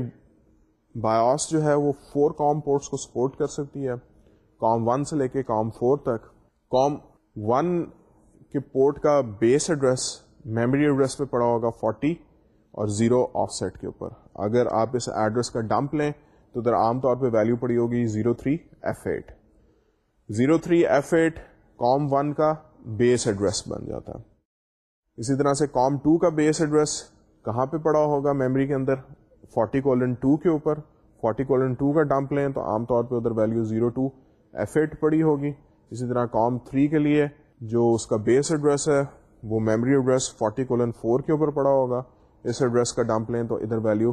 بایوس جو ہے وہ فور کام پورٹس کو سپورٹ کر سکتی ہے۔ کام ون سے لے کے کام فور تک۔ کام ون کے پورٹ کا بیس ایڈریس میموری ایڈریس پہ پڑا ہوگا 40 اور زیرو آف سیٹ کے اوپر۔ اگر آپ اس ایڈریس کا ڈمپ لیں تو ادھر عام طور پہ ویلو پڑی ہوگی zero three F eight zero three F eight COM one کا بیس ایڈریس بن جاتا۔ ہے اسی طرح سے کام ٹو کا بیس ایڈریس کہاں پہ پڑا ہوگا میموری کے اندر؟ فورٹی کولن ٹو کے اوپر فورٹی کولن ٹو کا ڈمپ لیں تو عام طور پہ ادھر value zero two F eight پڑی ہوگی۔ اسی طرح کام تھری کے لیے جو اس کا بیس ایڈریس ہے، وہ memory address forty colon four کے اوپر پڑا ہوگا۔ اس ایڈریس کا ڈمپ لیں تو ادھر ویلو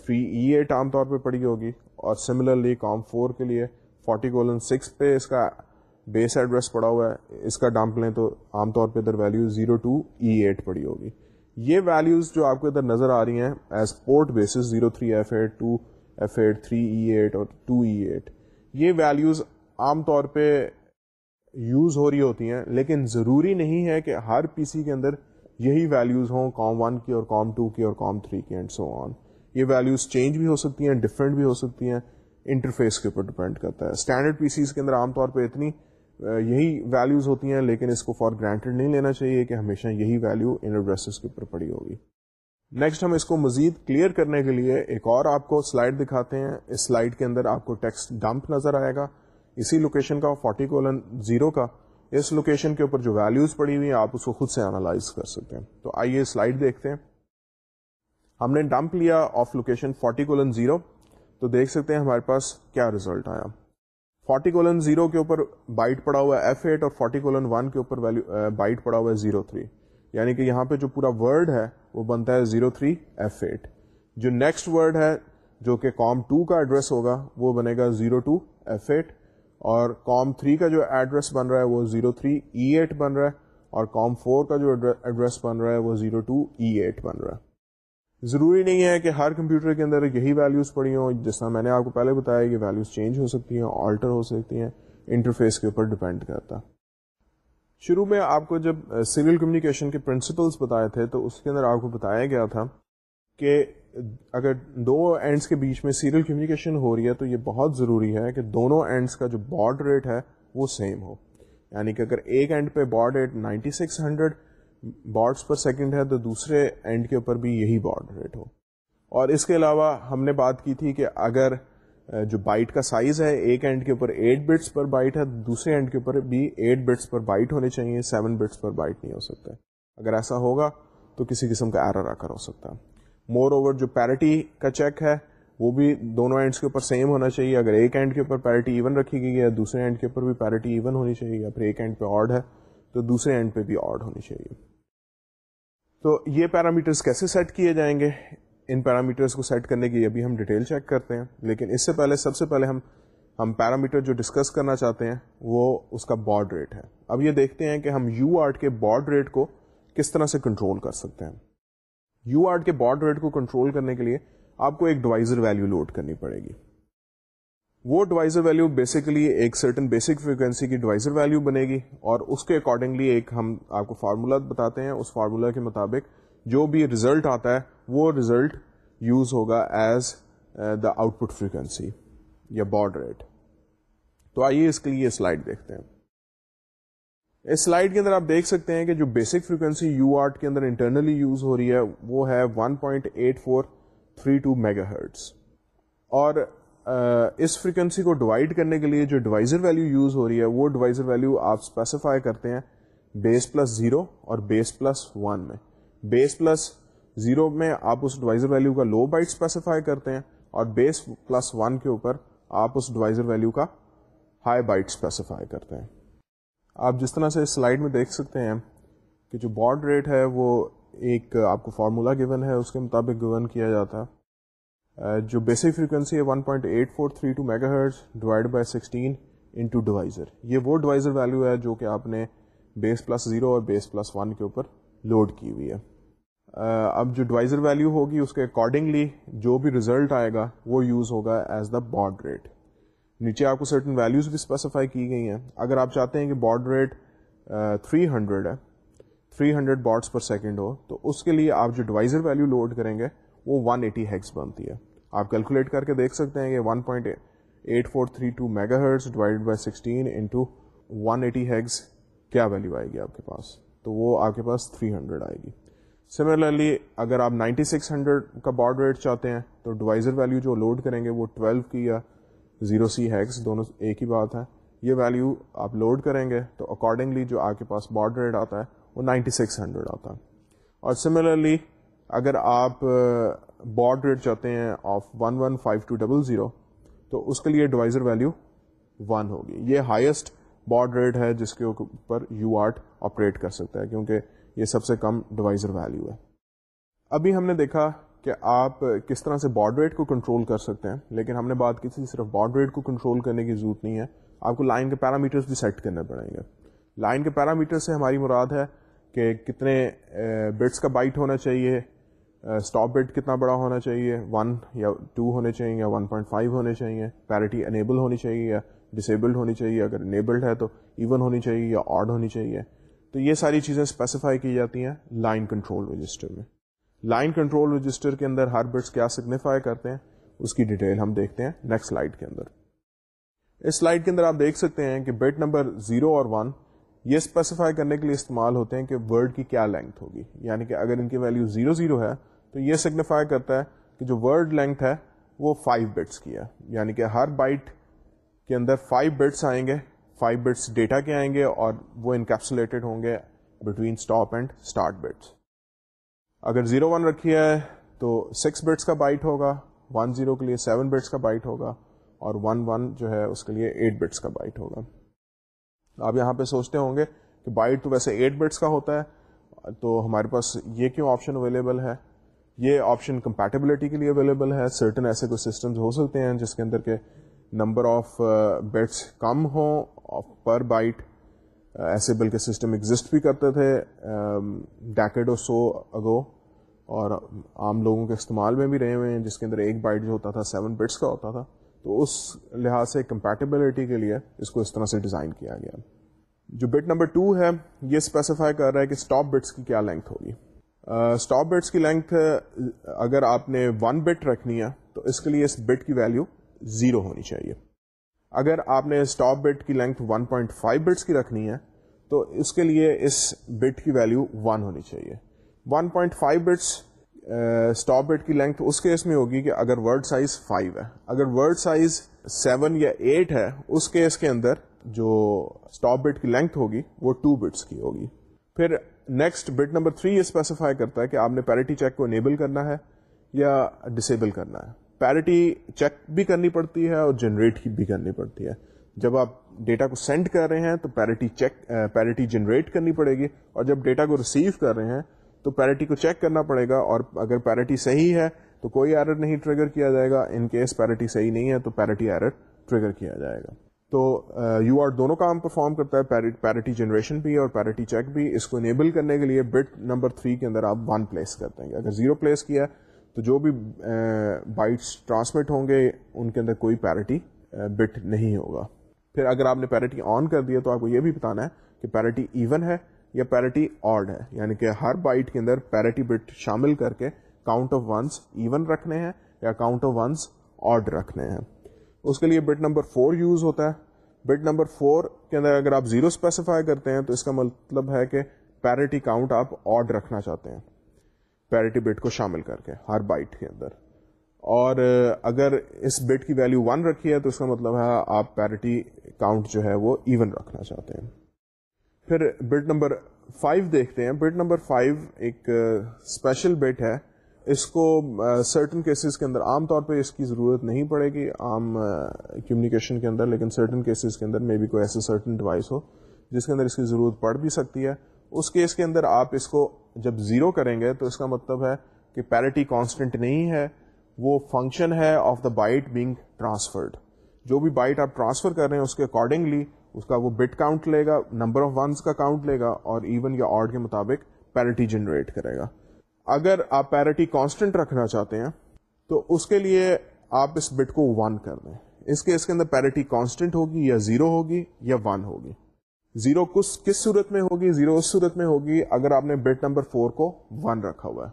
تھری ای ایٹ عام طور پہ پڑی ہوگی۔ اور سملرلی کام فور کے لیے فورٹی کولن سکس پہ اس کا بیس ایڈریس پڑا ہوا ہے۔ اس کا ڈمپ لیں تو عام طور پہ ادھر value zero two E eight پڑی ہوگی۔ یہ ویلوز جو آپ کو ادھر نظر آ رہی ہیں as port bases zero three F eight two F eight three E eight اور ٹو ای ایٹ یہ ویلوز عام طور پہ یوز ہو رہی ہوتی ہیں، لیکن ضروری نہیں ہے کہ ہر پی سی کے اندر یہی ویلیوز ہوں، کام ون کی اور کام ٹو کی اور کام تھری کی اینڈ سو آن یہ ویلیوز چینج بھی ہو سکتی ہیں ڈفرینٹ بھی ہو سکتی ہیں انٹرفیس کے اوپر ڈپینڈ کرتا ہے۔ اسٹینڈرڈ پی سیز کے اندر عام طور پہ اتنی یہی ویلیوز ہوتی ہیں، لیکن اس کو فار گرانٹیڈ نہیں لینا چاہیے کہ ہمیشہ یہی ویلیو ان ایڈریسز کے اوپر پڑی ہوگی۔ نیکسٹ ہم اس کو مزید کلیئر کرنے کے لیے ایک اور آپ کو سلائڈ دکھاتے ہیں۔ اس سلائڈ کے اندر آپ کو ٹیکسٹ ڈمپ نظر آئے گا۔ اسی لوکیشن کا فورٹی کولن زیرو کا۔ اس لوکیشن کے اوپر جو ویلوز پڑی ہوئی ہیں، آپ اس کو خود سے انالائز کر سکتے ہیں۔ تو آئیے سلائڈ دیکھتے ہیں۔ ہم نے ڈمپ لیا of location forty colon zero تو دیکھ سکتے ہیں ہمارے پاس کیا ریزلٹ آیا۔ فورٹی کولن زیرو کے اوپر بائٹ پڑا ہوا ہے ایف ایٹ اور فورٹی کولن ون کے اوپر بائٹ پڑا ہوا ہے زیرو تھری۔ یعنی کہ یہاں پہ جو پورا ورڈ ہے، وہ بنتا ہے زیرو تھری ایف ایٹ۔ جو نیکسٹ ورڈ ہے، جو کہ کام ٹو کا ایڈریس ہوگا، وہ بنے گا زیرو ٹو ایف ایٹ۔ اور کام تھری کا جو ایڈریس بن رہا ہے، وہ زیرو تھری ای ایٹ بن رہا ہے۔ اور کام فور کا جو ایڈریس بن رہا ہے، وہ زیرو ٹو ای ایٹ بن رہا ہے۔ ضروری نہیں ہے کہ ہر کمپیوٹر کے اندر یہی ویلیوز پڑی ہوں، جس طرح میں نے آپ کو پہلے بتایا یہ ویلیوز چینج ہو سکتی ہیں آلٹر ہو سکتی ہیں انٹرفیس کے اوپر ڈپینڈ کرتا۔ شروع میں آپ کو جب سیریل کمیونیکیشن کے پرنسپلس بتائے تھے، تو اس کے اندر آپ کو بتایا گیا تھا کہ اگر دو اینڈس کے بیچ میں سیریل کمیونیکیشن ہو رہی ہے، تو یہ بہت ضروری ہے کہ دونوں اینڈس کا جو باڈ ریٹ ہے، وہ سیم ہو۔ یعنی کہ اگر ایک اینڈ پہ baud rate ninety six hundred bauds per second ہے تو دوسرے اینڈ کے اوپر بھی یہی باڈ ریٹ ہو۔ اور اس کے علاوہ ہم نے بات کی تھی کہ اگر جو بائٹ کا سائز ہے، ایک اینڈ کے اوپر ایٹ بٹس پر بائٹ ہے، دوسرے اینڈ کے اوپر بھی ایٹ بٹس پر بائٹ ہونے چاہیے، سیون بٹس پر بائٹ نہیں ہو سکتا۔ اگر ایسا ہوگا تو کسی قسم کا ایرر آ کر ہو سکتا۔ ہے مور اوور جو پیرٹی کا چیک ہے، وہ بھی دونوں اینڈس کے اوپر سیم ہونا چاہیے۔ اگر ایک اینڈ کے اوپر پیرٹی ایون رکھی گئی ہے، دوسرے اینڈ کے اوپر بھی پیرٹی ایون ہونی چاہیے۔ یا پھر ایک اینڈ پہ آڈ ہے، تو دوسرے اینڈ پہ بھی آڈ ہونی چاہیے۔ تو یہ پیرامیٹرز کیسے سیٹ کیے جائیں گے؟ ان پیرامیٹرز کو سیٹ کرنے کی ابھی ہم ڈیٹیل چیک کرتے ہیں، لیکن اس سے پہلے، سب سے پہلے ہم ہم پیرامیٹر جو ڈسکس کرنا چاہتے ہیں، وہ اس کا بارڈ ریٹ ہے۔ اب یہ دیکھتے ہیں کہ ہم یو آرٹ کے بارڈ ریٹ کو کس طرح سے کنٹرول کر سکتے ہیں۔ یو آرٹ کے بارڈ ریٹ کو کنٹرول کرنے کے لیے آپ کو ایک ڈوائزر ویلو لوڈ کرنی پڑے گی۔ وہ ڈوائزر ویلو بیسیکلی ایک سرٹن بیسک فریکوینسی کی ڈوائزر ویلو بنے گی اور اس کے اکارڈنگلی ایک ہم آپ کو فارمولا بتاتے ہیں، اس فارمولا کے مطابق جو بھی ریزلٹ آتا ہے، وہ ریزلٹ یوز ہوگا as the output frequency یا بارڈ ریٹ تو آئیے اس کے لیے سلائڈ دیکھتے ہیں۔ اس سلائڈ کے اندر آپ دیکھ سکتے ہیں کہ جو بیسک فریکوینسی یو آرٹ کے اندر انٹرنلی یوز ہو رہی ہے، وہ ہے 1.8432 میگا ہرٹس اور اس فریکوینسی کو ڈیوائڈ کرنے کے لیے جو ڈیوائزر ویلو یوز ہو رہی ہے، وہ ڈیوائزر ویلو آپ اسپیسیفائی کرتے ہیں بیس پلس زیرو اور بیس پلس ون میں۔ بیس پلس زیرو میں آپ اس ڈیوائزر ویلو کا لو بائٹ اسپیسیفائی کرتے ہیں اور بیس پلس ون کے اوپر آپ اس ڈیوائزر ویلو کا ہائی بائٹ اسپیسیفائی کرتے ہیں۔ آپ جس طرح سے سلائڈ میں دیکھ سکتے ہیں کہ جو بارڈ ریٹ ہے، وہ ایک آپ کو فارمولا گیون ہے، اس کے مطابق گیون کیا جاتا ہے۔ جو بیسک فریکوینسی ہے 1.8432 megahertz divide by sixteen into divisor یہ وہ ڈیوائزر ویلو ہے جو کہ آپ نے بیس پلس زیرو اور بیس پلس ون کے اوپر لوڈ کی ہوئی ہے۔ اب جو ڈیوائزر ویلو ہوگی، اس کے اکارڈنگلی جو بھی ریزلٹ آئے گا، وہ یوز ہوگا ایز دا بارڈ ریٹ نیچے آپ کو سرٹن ویلیوز بھی اسپیسیفائی کی گئی ہیں۔ اگر آپ چاہتے ہیں کہ بارڈ ریٹ تھری ہنڈریڈ ہے three hundred bauds per second ہو، تو اس کے لیے آپ جو ڈیوائزر ویلو لوڈ کریں گے وہ ون ایٹی ہیگس بنتی ہے۔ آپ کیلکولیٹ کر کے دیکھ سکتے ہیں کہ one point eight four three two megahertz divide by sixteen into one eighty hex کیا ویلو آئے گی آپ کے پاس؟ تو وہ آپ کے پاس تھری ہنڈریڈ آئے گی۔ سملرلی اگر آپ نائنٹی سکس ہنڈریڈ کا بارڈ ریٹ چاہتے ہیں، تو ڈیوائزر ویلو جو لوڈ کریں گے وہ ٹویلو کی یا زیرو سی ہیگس دونوں ایک ہی بات ہے۔ یہ ویلیو آپ لوڈ کریں گے تو اکارڈنگلی جو آپ کے پاس بارڈ ریٹ آتا ہے، وہ نائنٹی سکس ہنڈریڈ آتا ہے۔ اور سملرلی اگر آپ بارڈ ریٹ چاہتے ہیں of one one five two double zero تو اس کے لیے ڈیوائزر ویلیو ون ہوگی۔ یہ ہائیسٹ بارڈ ریٹ ہے جس کے اوپر یو آرٹ آپریٹ کر سکتا ہے، کیونکہ یہ سب سے کم ڈیوائزر ویلیو ہے۔ ابھی ہم نے دیکھا کہ آپ کس طرح سے بارڈ ریٹ کو کنٹرول کر سکتے ہیں، لیکن ہم نے بات کی تھی صرف بارڈ ریٹ کو کنٹرول کرنے کی ضرورت نہیں ہے، آپ کو لائن کے پیرامیٹرز بھی سیٹ کرنے پڑیں گے۔ لائن کے پیرامیٹر سے ہماری مراد ہے کہ کتنے بٹس کا بائٹ ہونا چاہیے اسٹاپ بٹ کتنا بڑا ہونا چاہیے؟ ون یا ٹو ہونے چاہیے یا ون پوائنٹ فائیو ہونے چاہیے پیرٹی انیبل ہونی چاہیے یا ڈسیبلڈ ہونی چاہیے، اگر انیبلڈ ہے تو ایون ہونی چاہیے یا آڈ ہونی چاہیے۔ تو یہ ساری چیزیں اسپیسیفائی کی جاتی ہیں لائن کنٹرول رجسٹر میں۔ لائن کنٹرول رجسٹر کے اندر ہر بٹس کیا سگنیفائی کرتے ہیں؟ اس کی ڈیٹیل ہم دیکھتے ہیں نیکسٹ سلائڈ کے اندر۔ اس سلائڈ کے اندر آپ دیکھ سکتے ہیں کہ بٹ نمبر زیرو اور ون یہ اسپیسیفائی کرنے کے لیے استعمال ہوتے ہیں کہ ورڈ کی کیا لینتھ ہوگی۔ یعنی کہ اگر ان کی ویلو زیرو زیرو ہے، تو یہ سگنیفائی کرتا ہے کہ جو ورڈ لینتھ ہے، وہ فائیو بٹس کی ہے۔ یعنی کہ ہر بائٹ کے اندر فائیو بٹس آئیں گے فائیو بٹس ڈیٹا کے آئیں گے اور وہ انکیپسولیٹڈ ہوں گے between stop and start bits اگر زیرو ون رکھی ہے، تو سکس بٹس کا بائٹ ہوگا ون زیرو کے لیے سیون بٹس کا بائٹ ہوگا اور ون ون جو ہے، اس کے لیے ایٹ بٹس کا بائٹ ہوگا۔ آپ یہاں پہ سوچتے ہوں گے کہ بائٹ تو ویسے ایٹ بٹس کا ہوتا ہے، تو ہمارے پاس یہ کیوں آپشن اویلیبل ہے؟ یہ آپشن کمپیٹیبلٹی کے لیے اویلیبل ہے۔ سرٹن ایسے کوئی سسٹمز ہو سکتے ہیں جس کے اندر کے نمبر آف بٹس کم ہوں uh, پر بائٹ uh, ایسے بلکہ سسٹم ایگزسٹ بھی کرتے تھے ڈیکڈ اور سو اگو اور عام لوگوں کے استعمال میں بھی رہے ہوئے ہیں، جس کے اندر ایک بائٹ جو ہوتا تھا سیون بٹس کا ہوتا تھا۔ تو اس لحاظ سے کمپیٹیبلٹی کے لیے اس کو اس طرح سے ڈیزائن کیا گیا۔ جو بٹ نمبر ٹو ہے، یہ اسپیسیفائی کر رہا ہے کہ اسٹاپ بٹس کی کیا لینتھ ہوگی۔ اسٹاپ بٹس کی لینتھ اگر آپ نے ون بٹ رکھنی ہے، تو اس کے لیے اس بٹ کی ویلو زیرو ہونی چاہیے۔ اگر آپ نے اسٹاپ بٹ کی لینتھ 1.5 بٹس کی رکھنی ہے، تو اس کے لیے اس بٹ کی ویلو 1 ہونی چاہیے۔ 1.5 بٹس اسٹاپ بٹ کی لینتھ اس کیس میں ہوگی کہ اگر ورڈ سائز 5 ہے۔ اگر ورڈ سائز 7 یا 8 ہے، اس کیس کے اندر جو اسٹاپ بٹ کی لینتھ ہوگی، وہ 2 بٹس کی ہوگی۔ پھر نیکسٹ بٹ نمبر 3 یہ اسپیسیفائی کرتا ہے کہ آپ نے پیرٹی چیک کو انیبل کرنا ہے یا ڈسیبل کرنا ہے۔ پیرٹی چیک بھی کرنی پڑتی ہے اور جنریٹ بھی کرنی پڑتی ہے۔ جب آپ ڈیٹا کو سینڈ کر رہے ہیں تو پیرٹی چیک پیرٹی جنریٹ کرنی پڑے گی اور جب ڈیٹا کو ریسیو کر رہے ہیں تو پیرٹی کو چیک کرنا پڑے گا اور اگر پیرٹی صحیح ہے تو کوئی ایرر نہیں ٹریگر کیا جائے گا۔ ان کیس پیرٹی صحیح نہیں ہے تو پیرٹی ایرر ٹریگر کیا جائے گا۔ تو uh, یو آر دونوں کام پرفارم کرتا ہے پیرٹی جنریشن بھی اور پیرٹی چیک بھی۔ اس کو انیبل کرنے کے لیے بٹ نمبر تھری کے اندر آپ ون پلیس کرتے ہیں اگر زیرو پلیس کیا تو جو بھی uh, بائٹس ٹرانسمٹ ہوں گے، ان کے اندر کوئی پیرٹی بٹ uh, نہیں ہوگا۔ پھر اگر آپ نے پیرٹی آن کر دیا تو آپ کو یہ بھی بتانا ہے کہ پیرٹی ایون ہے۔ یا پیرٹی آڈ ہے یعنی کہ ہر بائٹ کے اندر پیرٹی بٹ شامل کر کے کاؤنٹ آف ونس ایون رکھنے ہیں یا کاؤنٹ آف ونس آڈ رکھنے ہیں۔ اس کے لیے بٹ نمبر فور یوز ہوتا ہے۔ بٹ نمبر فور کے اندر اگر آپ زیرو اسپیسیفائی کرتے ہیں تو اس کا مطلب ہے کہ پیرٹی کاؤنٹ آپ آڈ رکھنا چاہتے ہیں۔ پیرٹی بٹ کو شامل کر کے ہر بائٹ کے اندر۔ اور اگر اس بٹ کی ویلو ون رکھی ہے تو اس کا مطلب ہے آپ پیرٹی کاؤنٹ جو ہے وہ ایون رکھنا چاہتے ہیں۔ پھر بٹ نمبر فائیو دیکھتے ہیں۔ بٹ نمبر فائیو ایک اسپیشل بٹ ہے۔ اس کو سرٹن کیسز کے اندر عام طور پہ اس کی ضرورت نہیں پڑے گی، عام کمیونیکیشن کے اندر، لیکن سرٹن کیسز کے اندر میں بھی کوئی ایسے سرٹن ڈیوائس ہو جس کے اندر اس کی ضرورت پڑ بھی سکتی ہے۔ اس کیس کے اندر آپ اس کو جب زیرو کریں گے تو اس کا مطلب ہے کہ پیرٹی کانسٹنٹ نہیں ہے۔ وہ فنکشن ہے of the byte being transferred جو بھی بائٹ آپ ٹرانسفر کر رہے ہیں اس کے اکارڈنگلی اس کا وہ بٹ کاؤنٹ لے گا نمبر آف ونس کا کاؤنٹ لے گا اور ایون یا آڈ کے مطابق پیرٹی جنریٹ کرے گا۔ اگر آپ پیرٹی کانسٹنٹ رکھنا چاہتے ہیں، تو اس کے لیے آپ اس بٹ کو ون کر دیں۔ اس کے اس کے اندر پیرٹی کانسٹنٹ ہوگی یا زیرو ہوگی یا ون ہوگی۔ زیرو کس کس صورت میں ہوگی؟ زیرو اس صورت میں ہوگی اگر آپ نے بٹ نمبر فور کو ون رکھا ہوا ہے۔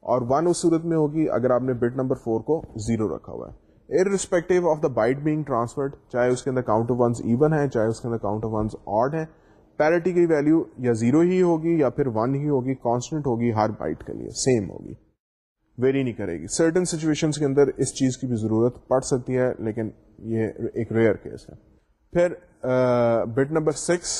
اور ون اس صورت میں ہوگی اگر آپ نے بٹ نمبر فور کو زیرو رکھا ہوا ہے۔ Irrespective of the byte being transferred چاہے اس کے اندر کاؤنٹ آف ونس ایون ہے چاہے اس کے اندر کاؤنٹ آف ونس آڈ ہے پیرٹی کی ویلو یا زیرو ہی ہوگی یا پھر ون ہی ہوگی کانسٹنٹ ہوگی ہر بائٹ کے لیے سیم ہوگی. ویری نہیں کرے گی. سرٹن سچویشن کے اندر اس چیز کی بھی ضرورت پڑ سکتی ہے، لیکن یہ ایک ریئر کیس ہے. پھر بٹ نمبر سکس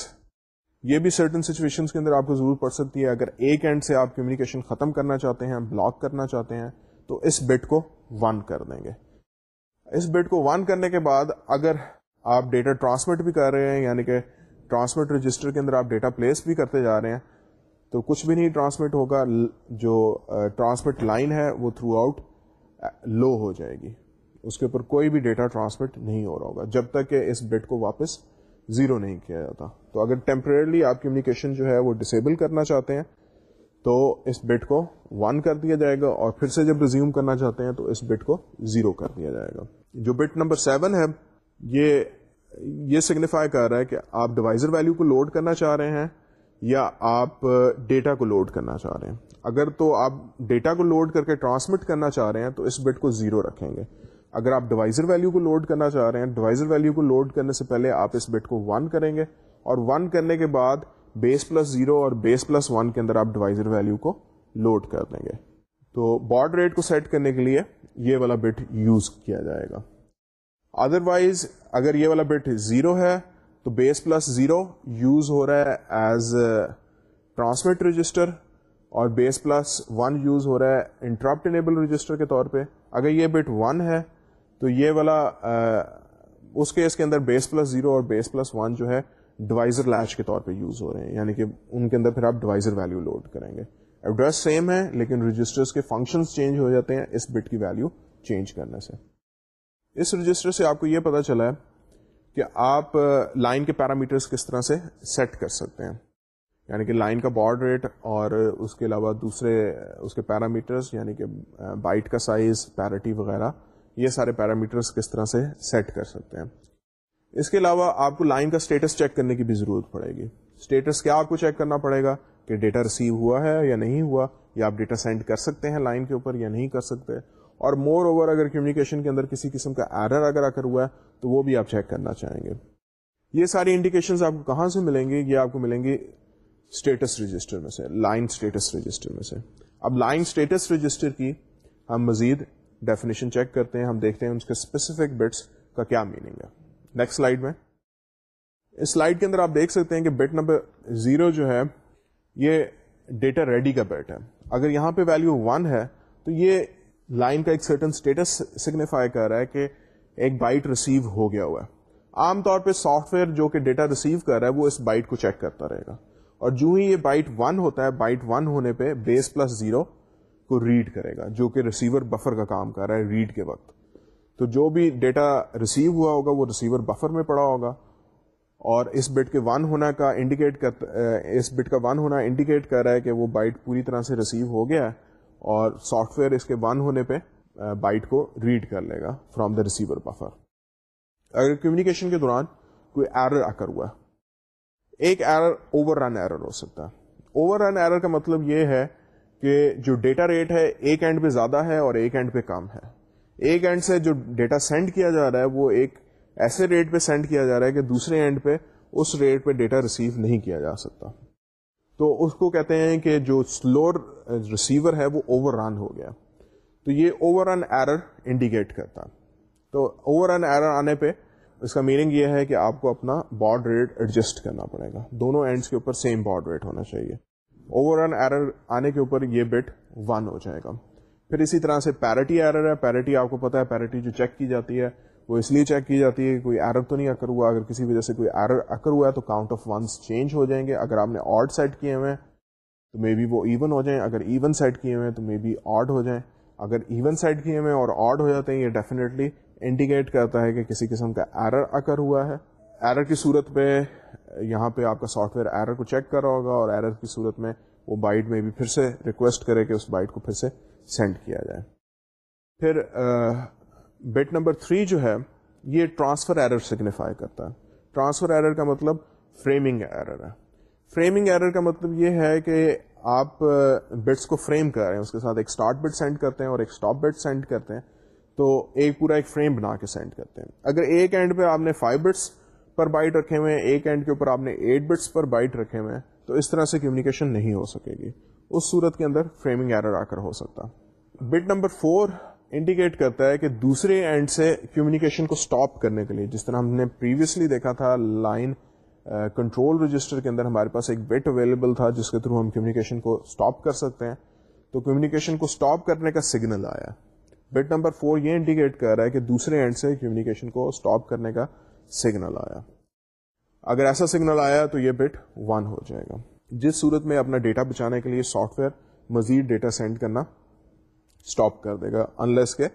یہ بھی سرٹن سچویشن کے اندر آپ کو ضرورت پڑ سکتی ہے. اگر ایک اینڈ سے آپ کمیونیکیشن ختم کرنا چاہتے ہیں بلاک کرنا چاہتے ہیں، تو اس بٹ کو ون کر دیں گے. اس بٹ کو ون کرنے کے بعد اگر آپ ڈیٹا ٹرانسمٹ بھی کر رہے ہیں یعنی کہ ٹرانسمٹ رجسٹر کے اندر آپ ڈیٹا پلیس بھی کرتے جا رہے ہیں، تو کچھ بھی نہیں ٹرانسمٹ ہوگا، جو ٹرانسمٹ لائن ہے وہ تھرو آؤٹ لو ہو جائے گی۔ اس کے اوپر کوئی بھی ڈیٹا ٹرانسمٹ نہیں ہو رہا ہوگا، جب تک کہ اس بٹ کو واپس زیرو نہیں کیا جاتا۔ تو اگر ٹیمپریرلی آپ کمیونیکیشن جو ہے وہ ڈسیبل کرنا چاہتے ہیں تو اس بٹ کو ون کر دیا جائے گا اور پھر سے جب ریزیوم کرنا چاہتے ہیں تو اس بٹ کو زیرو کر دیا جائے گا۔ جو بٹ نمبر سیون ہے، یہ یہ سگنیفائی کر رہا ہے کہ آپ ڈیوائزر ویلو کو لوڈ کرنا چاہ رہے ہیں یا آپ ڈیٹا کو لوڈ کرنا چاہ رہے ہیں۔ اگر تو آپ ڈیٹا کو لوڈ کر کے ٹرانسمٹ کرنا چاہ رہے ہیں تو اس بٹ کو زیرو رکھیں گے۔ اگر آپ ڈیوائزر ویلو کو لوڈ کرنا چاہ رہے ہیں ڈیوائزر ویلو کو لوڈ کرنے سے پہلے آپ اس بٹ کو ون کریں گے اور ون کرنے کے بعد بیس پلس زیرو اور بیس پلس ون کے اندر آپ ڈیوائزر ویلو کو لوڈ کر دیں گے۔ تو بارڈ ریٹ کو سیٹ کرنے کے لیے یہ والا بٹ یوز کیا جائے گا۔ ادر وائز اگر یہ والا بٹ زیرو ہے، تو بیس پلس زیرو یوز ہو رہا ہے ایز ٹرانسمٹ رجسٹر اور بیس پلس ون یوز ہو رہا ہے انٹرپٹ انیبل رجسٹر کے طور پہ۔ اگر یہ بٹ ون ہے، تو یہ والا اس کیس کے اندر بیس پلس زیرو اور بیس پلس ون جو ہے ڈیوائزر لیچ کے طور پہ یوز ہو رہے ہیں۔ یعنی کہ ان کے اندر پھر آپ ڈیوائزر ویلو لوڈ کریں گے۔ ایڈریس سیم ہے، لیکن رجسٹر کے فنکشنز چینج ہو جاتے ہیں اس بٹ کی ویلو چینج کرنے سے۔ اس رجسٹر سے آپ کو یہ پتا چلا ہے کہ آپ لائن کے پیرامیٹرز کس طرح سے سیٹ کر سکتے ہیں۔ یعنی کہ لائن کا بارڈ ریٹ اور اس کے علاوہ دوسرے، اس کے پیرامیٹرز یعنی کہ بائٹ کا سائز پیرٹی وغیرہ، یہ سارے پیرامیٹرز کس طرح سے سیٹ کر سکتے ہیں۔ اس کے علاوہ آپ کو لائن کا اسٹیٹس چیک کرنے کی بھی ضرورت پڑے گی۔ اسٹیٹس کیا آپ کو چیک کرنا پڑے گا کہ ڈیٹا ریسیو ہوا ہے یا نہیں ہوا، یا آپ ڈیٹا سینڈ کر سکتے ہیں لائن کے اوپر یا نہیں کر سکتے۔ اور مور اوور اگر کمیونیکیشن کے اندر کسی قسم کا ایرر اگر آ کر ہوا ہے، تو وہ بھی آپ چیک کرنا چاہیں گے۔ یہ ساری انڈیکیشن آپ کو کہاں سے ملیں گے؟ یہ آپ کو ملیں گے اسٹیٹس رجسٹر میں سے لائن اسٹیٹس رجسٹر میں سے۔ اب لائن اسٹیٹس رجسٹر کی ہم مزید ڈیفینیشن چیک کرتے ہیں، ہم دیکھتے ہیں اس کے اسپیسیفک بٹس کا کیا میننگ ہے۔ نیکسٹ سلائڈ میں۔ اس سلائڈ کے اندر آپ دیکھ سکتے ہیں کہ بٹ نمبر زیرو جو ہے، یہ ڈیٹا ریڈی کا بیٹ ہے۔ اگر یہاں پہ ویلو ون ہے، تو یہ لائن کا ایک سرٹن اسٹیٹس سگنیفائی کر رہا ہے کہ ایک بائٹ ریسیو ہو گیا ہوا ہے۔ عام طور پہ سافٹ ویئر جو کہ ڈیٹا ریسیو کر رہا ہے، وہ اس بائٹ کو چیک کرتا رہے گا۔ اور جو ہی یہ بائٹ ون ہوتا ہے بائٹ ون ہونے پہ بیس پلس زیرو کو ریڈ کرے گا، جو کہ ریسیور بفر کا کام کر رہا ہے ریڈ کے وقت۔ تو جو بھی ڈیٹا ریسیو ہوا ہوگا وہ ریسیور بفر میں پڑا ہوگا اور اس بٹ کے ون ہونا کا انڈیکیٹ کر اس بٹ کا ون ہونا انڈیکیٹ کر رہا ہے کہ وہ بائٹ پوری طرح سے ریسیو ہو گیا ہے اور سافٹ ویئر اس کے ون ہونے پہ بائٹ کو ریڈ کر لے گا فرام دا ریسیور بفر اگر کمیونیکیشن کے دوران کوئی ایرر آ کر ہوا ہے، ایک ایرر اوور رن ایرر ہو سکتا ہے۔ اوور رن ایرر کا مطلب یہ ہے کہ جو ڈیٹا ریٹ ہے، ایک اینڈ پہ زیادہ ہے اور ایک اینڈ پہ کم ہے۔ ایک اینڈ سے جو ڈیٹا سینڈ کیا جا رہا ہے، وہ ایک ایسے ریٹ پہ سینڈ کیا جا رہا ہے کہ دوسرے اینڈ پہ اس ریٹ پہ ڈیٹا ریسیو نہیں کیا جا سکتا۔ تو اس کو کہتے ہیں کہ جو سلو ریسیور ہے، وہ اوور رن ہو گیا۔ تو یہ اوور رن ایرر انڈیکیٹ کرتا۔ تو اوور رن ایرر آنے پہ اس کا میننگ یہ ہے کہ آپ کو اپنا بارڈ ریٹ ایڈجسٹ کرنا پڑے گا۔ دونوں اینڈس کے اوپر سیم بارڈ ریٹ ہونا چاہیے۔ اوور رن ایرر آنے کے اوپر یہ بٹ ون ہو جائے گا۔ پھر اسی طرح سے پیرٹی ایرر ہے پیرٹی آپ کو پتا ہے پیرٹی جو چیک کی جاتی ہے، وہ اس لیے چیک کی جاتی ہے کہ کوئی ایرر تو نہیں اکر ہوا۔ اگر کسی وجہ سے کوئی ایرر اکر ہوا ہے تو کاؤنٹ آف ونس چینج ہو جائیں گے۔ اگر آپ نے آڈ سیٹ کیے ہوئے ہیں تو مے بی وہ ایون ہو جائیں۔ اگر ایون سیٹ کیے ہوئے ہیں تو مے بی آڈ ہو جائیں۔ اگر ایون سیٹ کیے ہوئے اور آڈ ہو جاتے ہیں، یہ ڈیفینیٹلی انڈیکیٹ کرتا ہے کہ کسی قسم کا ایرر اکر ہوا ہے۔ ایرر کی صورت پہ یہاں پہ آپ کا سافٹ ویئر ایرر کو چیک کر رہا ہوگا اور ایرر کی صورت میں وہ بائٹ میں بھی پھر سے ریکویسٹ کرے کہ اس بائٹ کو پھر سے سینڈ کیا جائے۔ پھر بٹ نمبر تھری جو ہے، یہ ٹرانسفر ایرر سگنیفائی کرتا ہے۔ ٹرانسفر ایرر کا مطلب فریمنگ ایرر ہے۔ فریمنگ ایرر کا مطلب یہ ہے کہ آپ بٹس کو فریم کر رہے ہیں، اس کے ساتھ ایک اسٹارٹ بٹ سینڈ کرتے ہیں اور ایک اسٹاپ بٹ سینڈ کرتے ہیں۔ تو ایک پورا ایک فریم بنا کے سینڈ کرتے ہیں۔ اگر ایک اینڈ پہ آپ نے فائیو بٹس پر بائٹ رکھے ہوئے ہیں، ایک اینڈ کے اوپر آپ نے ایٹ بٹس پر بائٹ رکھے ہوئے ہیں، تو اس طرح سے کمیونیکیشن نہیں ہو سکے گی۔ اس صورت کے اندر فریمنگ ایرر آ کر ہو سکتا۔ بٹ نمبر فور انڈیکیٹ کرتا ہے کہ دوسرے اینڈ سے کمیونیکیشن کو اسٹاپ کرنے کے لیے، جس طرح ہم نے پریویسلی دیکھا تھا لائن کنٹرول رجسٹر کے اندر ہمارے پاس ایک بٹ اویلیبل تھا، جس کے تھرو ہم کمیونیکیشن کو اسٹاپ کر سکتے ہیں۔ تو کمیونیکیشن کو اسٹاپ کرنے کا سگنل آیا۔ بٹ نمبر فور یہ انڈیکیٹ کر رہا ہے کہ دوسرے اینڈ سے کمیونیکیشن کو اسٹاپ کرنے کا سگنل آیا۔ اگر ایسا سگنل آیا تو یہ بٹ ون ہو جائے گا۔ جس صورت میں اپنا ڈیٹا بچانے کے لیے سافٹ ویئر مزید ڈیٹا سینڈ کرنا اسٹاپ کر دے گا انلیس کے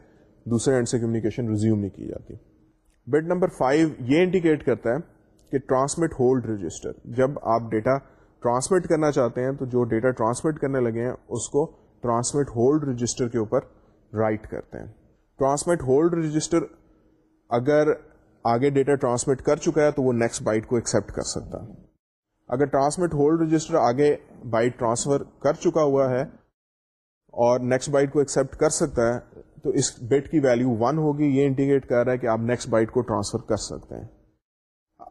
دوسرے اینڈ سے کمیونیکیشن ریزیوم نہیں کی جاتی۔ بٹ نمبر فائیو یہ انڈیکیٹ کرتا ہے کہ ٹرانسمٹ ہولڈ رجسٹر جب آپ ڈیٹا ٹرانسمٹ کرنا چاہتے ہیں تو جو ڈیٹا ٹرانسمٹ کرنے لگے ہیں، اس کو ٹرانسمٹ ہولڈ رجسٹر کے اوپر رائٹ کرتے ہیں۔ ٹرانسمٹ ہولڈ رجسٹر اگر آگے ڈیٹا ٹرانسمٹ کر چکا ہے تو وہ نیکسٹ بائٹ کو ایکسپٹ کر سکتا ہے۔ اگر ٹرانسمٹ ہولڈ رجسٹر آگے بائٹ ٹرانسفر کر چکا ہوا ہے اور نیکسٹ بائٹ کو ایکسپٹ کر سکتا ہے، تو اس بٹ کی ویلو ون ہوگی۔ یہ انڈیکیٹ کر رہا ہے کہ آپ نیکسٹ بائٹ کو ٹرانسفر کر سکتے ہیں۔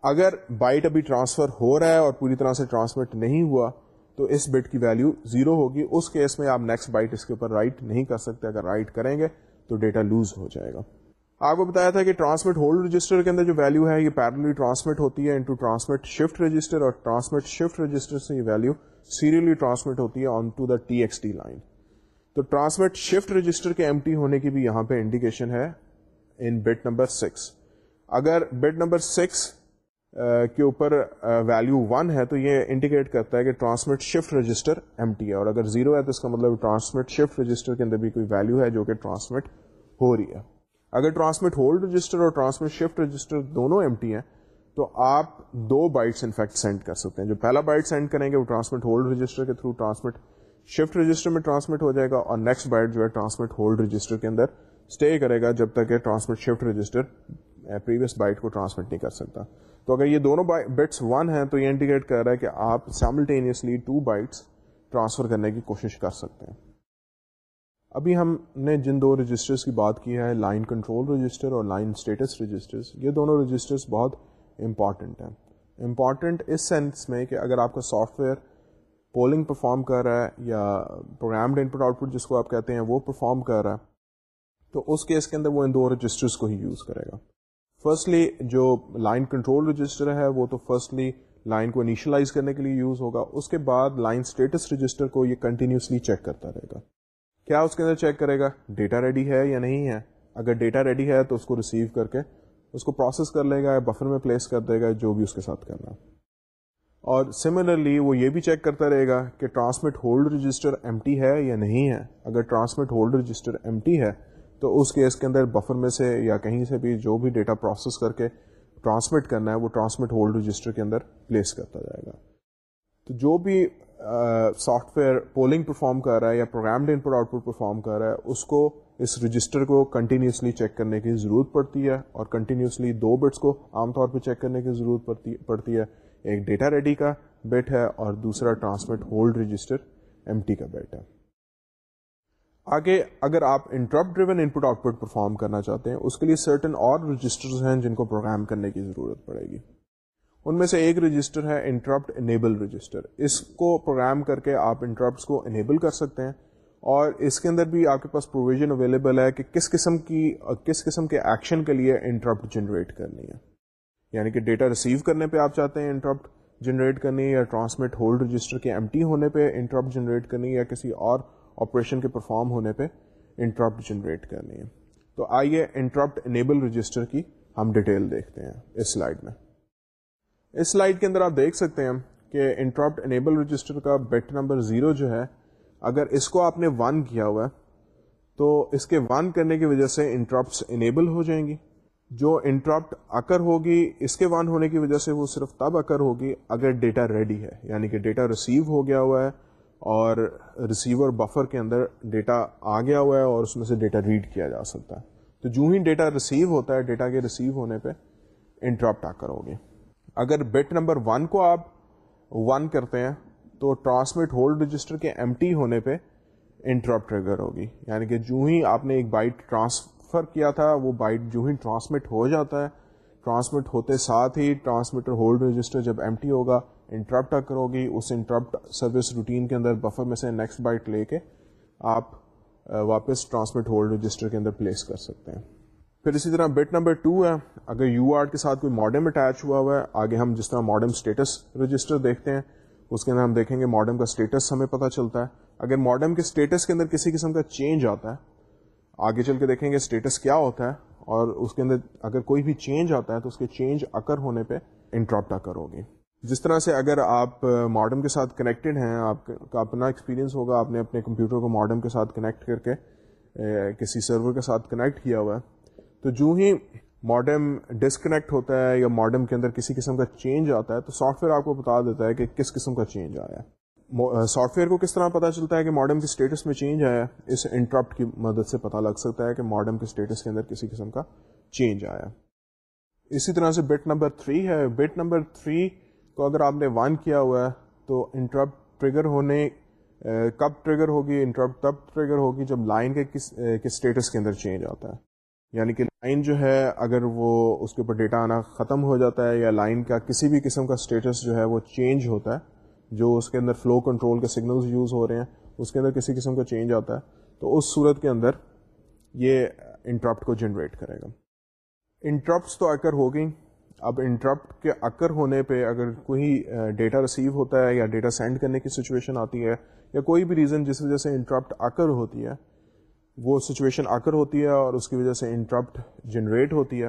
اگر بائٹ ابھی ٹرانسفر ہو رہا ہے اور پوری طرح سے ٹرانسمٹ نہیں ہوا، تو اس بٹ کی ویلو زیرو ہوگی۔ اس کیس میں آپ نیکسٹ بائٹ اس کے اوپر رائٹ نہیں کر سکتے۔ اگر رائٹ کریں گے، تو ڈیٹا لوز ہو جائے گا۔ آپ کو بتایا تھا کہ ٹرانسمٹ ہولڈ رجسٹر کے اندر جو ویلو ہے، یہ پیرلی ٹرانسمٹ ہوتی ہے انٹو ٹرانسمٹ شفٹ رجسٹر اور ٹرانسمٹ شفٹ رجسٹر سے یہ ویلو سیریلی ٹرانسمٹ ہوتی ہے onto the T X T line تو ٹرانسمٹ شفٹ رجسٹر کے ایم ٹی ہونے کی بھی یہاں پہ انڈیکیشن ہے ان بٹ نمبر سکس اگر بٹ نمبر سکس کے اوپر ویلو ون ہے تو یہ انڈیکیٹ کرتا ہے کہ transmit shift register M T ہے اور اگر زیرو ہے تو اس کا مطلب ٹرانسمٹ شفٹ رجسٹر کے اندر بھی کوئی ویلو ہے جو کہ ٹرانسمٹ ہو رہی ہے۔ اگر ٹرانسمٹ ہولڈ رجسٹر اور ٹرانسمٹ شفٹ رجسٹر دونوں ایم ٹی ہیں، تو آپ دو بائٹس انفیکٹ سینڈ کر سکتے ہیں۔ جو پہلا بائٹ سینڈ کریں گے، وہ ٹرانسمٹ ہولڈ رجسٹر کے تھرو ٹرانسمٹ شفٹ رجسٹر میں ٹرانسمٹ ہو جائے گا اور نیکسٹ بائٹ جو ہے ٹرانسمٹ ہولڈ رجسٹر کے اندر اسٹے کرے گا جب تک کہ transmit shift register previous byte کو ٹرانسمٹ نہیں کر سکتا۔ تو اگر یہ دونوں بٹس ون ہیں، تو یہ انڈیکیٹ کر رہا ہے کہ آپ سائملٹینیسلی ٹو بائٹس ٹرانسفر کرنے کی کوشش کر سکتے ہیں۔ ابھی ہم نے جن دو رجسٹرز کی بات کی ہے لائن کنٹرول رجسٹر اور لائن اسٹیٹس رجسٹرز یہ دونوں رجسٹرز بہت امپارٹنٹ ہیں۔ امپارٹنٹ اس سینس میں کہ اگر آپ کا سافٹ ویئر پولنگ پرفارم کر رہا ہے یا programmed input out put جس کو آپ کہتے ہیں وہ پرفارم کر رہا ہے، تو اس کیس کے اندر وہ ان دو رجسٹرس کو ہی یوز کرے گا۔ فرسٹلی جو لائن کنٹرول رجسٹر ہے، وہ تو فرسٹلی لائن کو انیشلائز کرنے کے لیے یوز ہوگا، اس کے بعد لائن اسٹیٹس رجسٹر کو یہ کنٹینیوسلی چیک کرتا رہے گا۔ کیا اس کے اندر چیک کرے گا؟ ڈیٹا ریڈی ہے یا نہیں ہے؟ اگر ڈیٹا ریڈی ہے تو اس کو ریسیو کر کے اس کو پروسیس کر لے گا یا بفر میں پلیس کر دے گا، جو بھی اس کے ساتھ کرنا۔ اور سملرلی وہ یہ بھی چیک کرتا رہے گا کہ transmit hold register M T ہے یا نہیں ہے۔ اگر transmit hold register M T ہے تو اس کیس کے اندر بفر میں سے یا کہیں سے بھی جو بھی ڈیٹا پروسیس کر کے ٹرانسمٹ کرنا ہے، وہ ٹرانسمٹ ہولڈ رجسٹر کے اندر پلیس کرتا جائے گا۔ تو جو بھی سافٹ ویئر پولنگ پرفارم کر رہا ہے یا programmed input output perform کر رہا ہے، اس کو، اس رجسٹر کو کنٹینیوسلی چیک کرنے کی ضرورت پڑتی ہے اور کنٹینیوسلی دو بٹس کو عام طور پہ چیک کرنے کی ضرورت پڑتی ہے۔ ایک ڈیٹا ریڈی کا بٹ ہے اور دوسرا transmit hold register M T کا بٹ ہے۔ آگے اگر آپ interrupt driven input output perform کرنا چاہتے ہیں، اس کے لیے سرٹن اور رجسٹرز ہیں جن کو پروگرام کرنے کی ضرورت پڑے گی۔ ان میں سے ایک رجسٹر ہے انٹرپٹ انیبل رجسٹر اس کو پروگرام کر کے آپ انٹرپٹس کو انیبل کر سکتے ہیں اور اس کے اندر بھی آپ کے پاس پروویژن اویلیبل ہے کہ کس قسم کی، کس قسم کے ایکشن کے لیے انٹرپٹ جنریٹ کرنی ہے. یعنی کہ ڈیٹا ریسیو کرنے پہ آپ چاہتے ہیں انٹرپٹ جنریٹ کرنی یا ٹرانسمٹ ہولڈ رجسٹر کے ایم ٹی ہونے پہ انٹرپٹ جنریٹ کرنی یا کسی اور آپریشن کے پرفارم ہونے پہ انٹرپٹ جنریٹ کرنی ہے. تو آئیے انٹرپٹ انیبل رجسٹر کی ہم ڈیٹیل دیکھتے ہیں اس سلائڈ میں. اس سلائڈ کے اندر آپ دیکھ سکتے ہیں کہ انٹرپٹ انیبل رجسٹر کا بیٹ نمبر زیرو جو ہے، اگر اس کو آپ نے ون کیا ہوا ہے، تو اس کے ون کرنے کی وجہ سے انٹرپٹس انیبل ہو جائیں گی۔ جو انٹرپٹ اکر ہوگی، اس کے ون ہونے کی وجہ سے وہ صرف تب اکر ہوگی اگر ڈیٹا ریڈی ہے یعنی کہ ڈیٹا ریسیو ہو گیا ہوا ہے اور ریسیور بفر کے اندر ڈیٹا آ گیا ہوا ہے اور اس میں سے ڈیٹا ریڈ کیا جا سکتا ہے۔ تو جو ہی ڈیٹا ریسیو ہوتا ہے ڈیٹا کے ریسیو ہونے پہ انٹرپٹ آ کر ہوگی۔ اگر بٹ نمبر ون کو آپ ون کرتے ہیں تو ٹرانسمٹ ہولڈ رجسٹر کے ایم ٹی ہونے پہ انٹرپٹ ٹریگر ہوگی۔ یعنی کہ جو ہی آپ نے ایک بائٹ ٹرانسفر کیا تھا، وہ بائٹ جو ہی ٹرانسمٹ ہو جاتا ہے۔ ٹرانسمٹ ہوتے ساتھ ہی ٹرانسمیٹر ہولڈ رجسٹر جب ایم ٹی ہوگا انٹرپٹ اکر ہوگی۔ اس انٹرپٹ سروس روٹین کے اندر بفر میں سے نیکسٹ بائٹ لے کے آپ واپس ٹرانسمٹ ہولڈ رجسٹر کے اندر پلیس کر سکتے ہیں۔ پھر اسی طرح بٹ نمبر ٹو ہے۔ اگر یو آر کے ساتھ کوئی ماڈم اٹیچ ہوا ہوا ہے، آگے ہم جس طرح ماڈم اسٹیٹس رجسٹر دیکھتے ہیں، اس کے اندر ہم دیکھیں گے ماڈم کا اسٹیٹس ہمیں پتہ چلتا ہے۔ اگر ماڈم کے اسٹیٹس کے اندر کسی قسم کا چینج آتا ہے، آگے چل کے دیکھیں گے اسٹیٹس کیا ہوتا ہے۔ اور اس کے اندر اگر کوئی بھی چینج آتا ہے، تو اس کے چینج اکر ہونے پہ انٹراپٹ اکر ہوگی۔ جس طرح سے اگر آپ ماڈم کے ساتھ کنیکٹڈ ہیں، آپ کا اپنا ایکسپیرینس ہوگا، آپ نے اپنے کمپیوٹر کو ماڈم کے ساتھ کنیکٹ کر کے کسی سرور کے ساتھ کنیکٹ کیا ہوا ہے۔ تو جو ہی ماڈم ڈسکنیکٹ ہوتا ہے یا ماڈم کے اندر کسی قسم کا چینج آتا ہے تو سافٹ ویئر آپ کو بتا دیتا ہے کہ کس قسم کا چینج آیا ہے۔ سافٹ ویئر کو کس طرح پتا چلتا ہے کہ ماڈم کے اسٹیٹس میں چینج آیا ہے؟ اس انٹرپٹ کی مدد سے پتا لگ سکتا ہے کہ ماڈم کے اسٹیٹس کے اندر کسی قسم کا چینج آیا اسی طرح سے بٹ نمبر تھری ہے۔ بٹ نمبر تھری کو اگر آپ نے ون کیا ہوا ہے تو انٹرپٹ ٹریگر ہونے کب ٹریگر ہوگی؟ انٹرپٹ تب ٹریگر ہوگی جب لائن کے کس اسٹیٹس کے اندر چینج آتا ہے۔ یعنی کہ لائن جو ہے، اگر وہ اس کے اوپر ڈیٹا آنا ختم ہو جاتا ہے یا لائن کا کسی بھی قسم کا اسٹیٹس جو ہے وہ چینج ہوتا ہے، جو اس کے اندر فلو کنٹرول کے سگنلز یوز ہو رہے ہیں، اس کے اندر کسی قسم کا چینج آتا ہے، تو اس صورت کے اندر یہ انٹرپٹ کو جنریٹ کرے گا۔ انٹرپٹس تو اکر ہو گئی اب انٹرپٹ کے اکر ہونے پہ اگر کوئی ڈیٹا ریسیو ہوتا ہے یا ڈیٹا سینڈ کرنے کی سچویشن آتی ہے یا کوئی بھی ریزن جس وجہ سے انٹرپٹ اکر ہوتی ہے وہ سچویشن آکر ہوتی ہے اور اس کی وجہ سے انٹرپٹ جنریٹ ہوتی ہے۔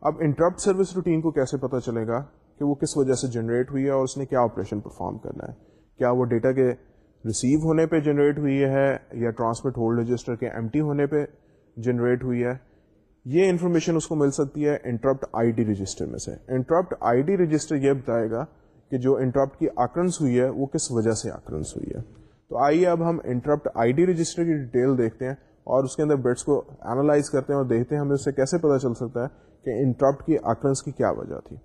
اب انٹرپٹ سروس روٹین کو کیسے پتہ چلے گا کہ وہ کس وجہ سے جنریٹ ہوئی ہے اور اس نے کیا آپریشن پرفارم کرنا ہے؟ کیا وہ ڈیٹا کے ریسیو ہونے پہ جنریٹ ہوئی ہے یا ٹرانسمٹ ہولڈ رجسٹر کے ایم ٹی ہونے پہ جنریٹ ہوئی ہے؟ یہ انفارمیشن اس کو مل سکتی ہے انٹرپٹ آئی ڈی رجسٹر میں سے۔ انٹرپٹ آئی ڈی رجسٹر یہ بتائے گا کہ جو انٹرپٹ کی آکرنس ہوئی ہے وہ کس وجہ سے آکرنس ہوئی ہے۔ تو آئیے اب ہم انٹرپٹ آئی ڈی رجسٹر کی ڈیٹیل دیکھتے ہیں۔ اور اس کے اندر بٹس کو اینالائز کرتے ہیں اور دیکھتے ہیں ہمیں اس سے کیسے پتا چل سکتا ہے کہ انٹرپٹ کی آکرنس کی کیا وجہ تھی۔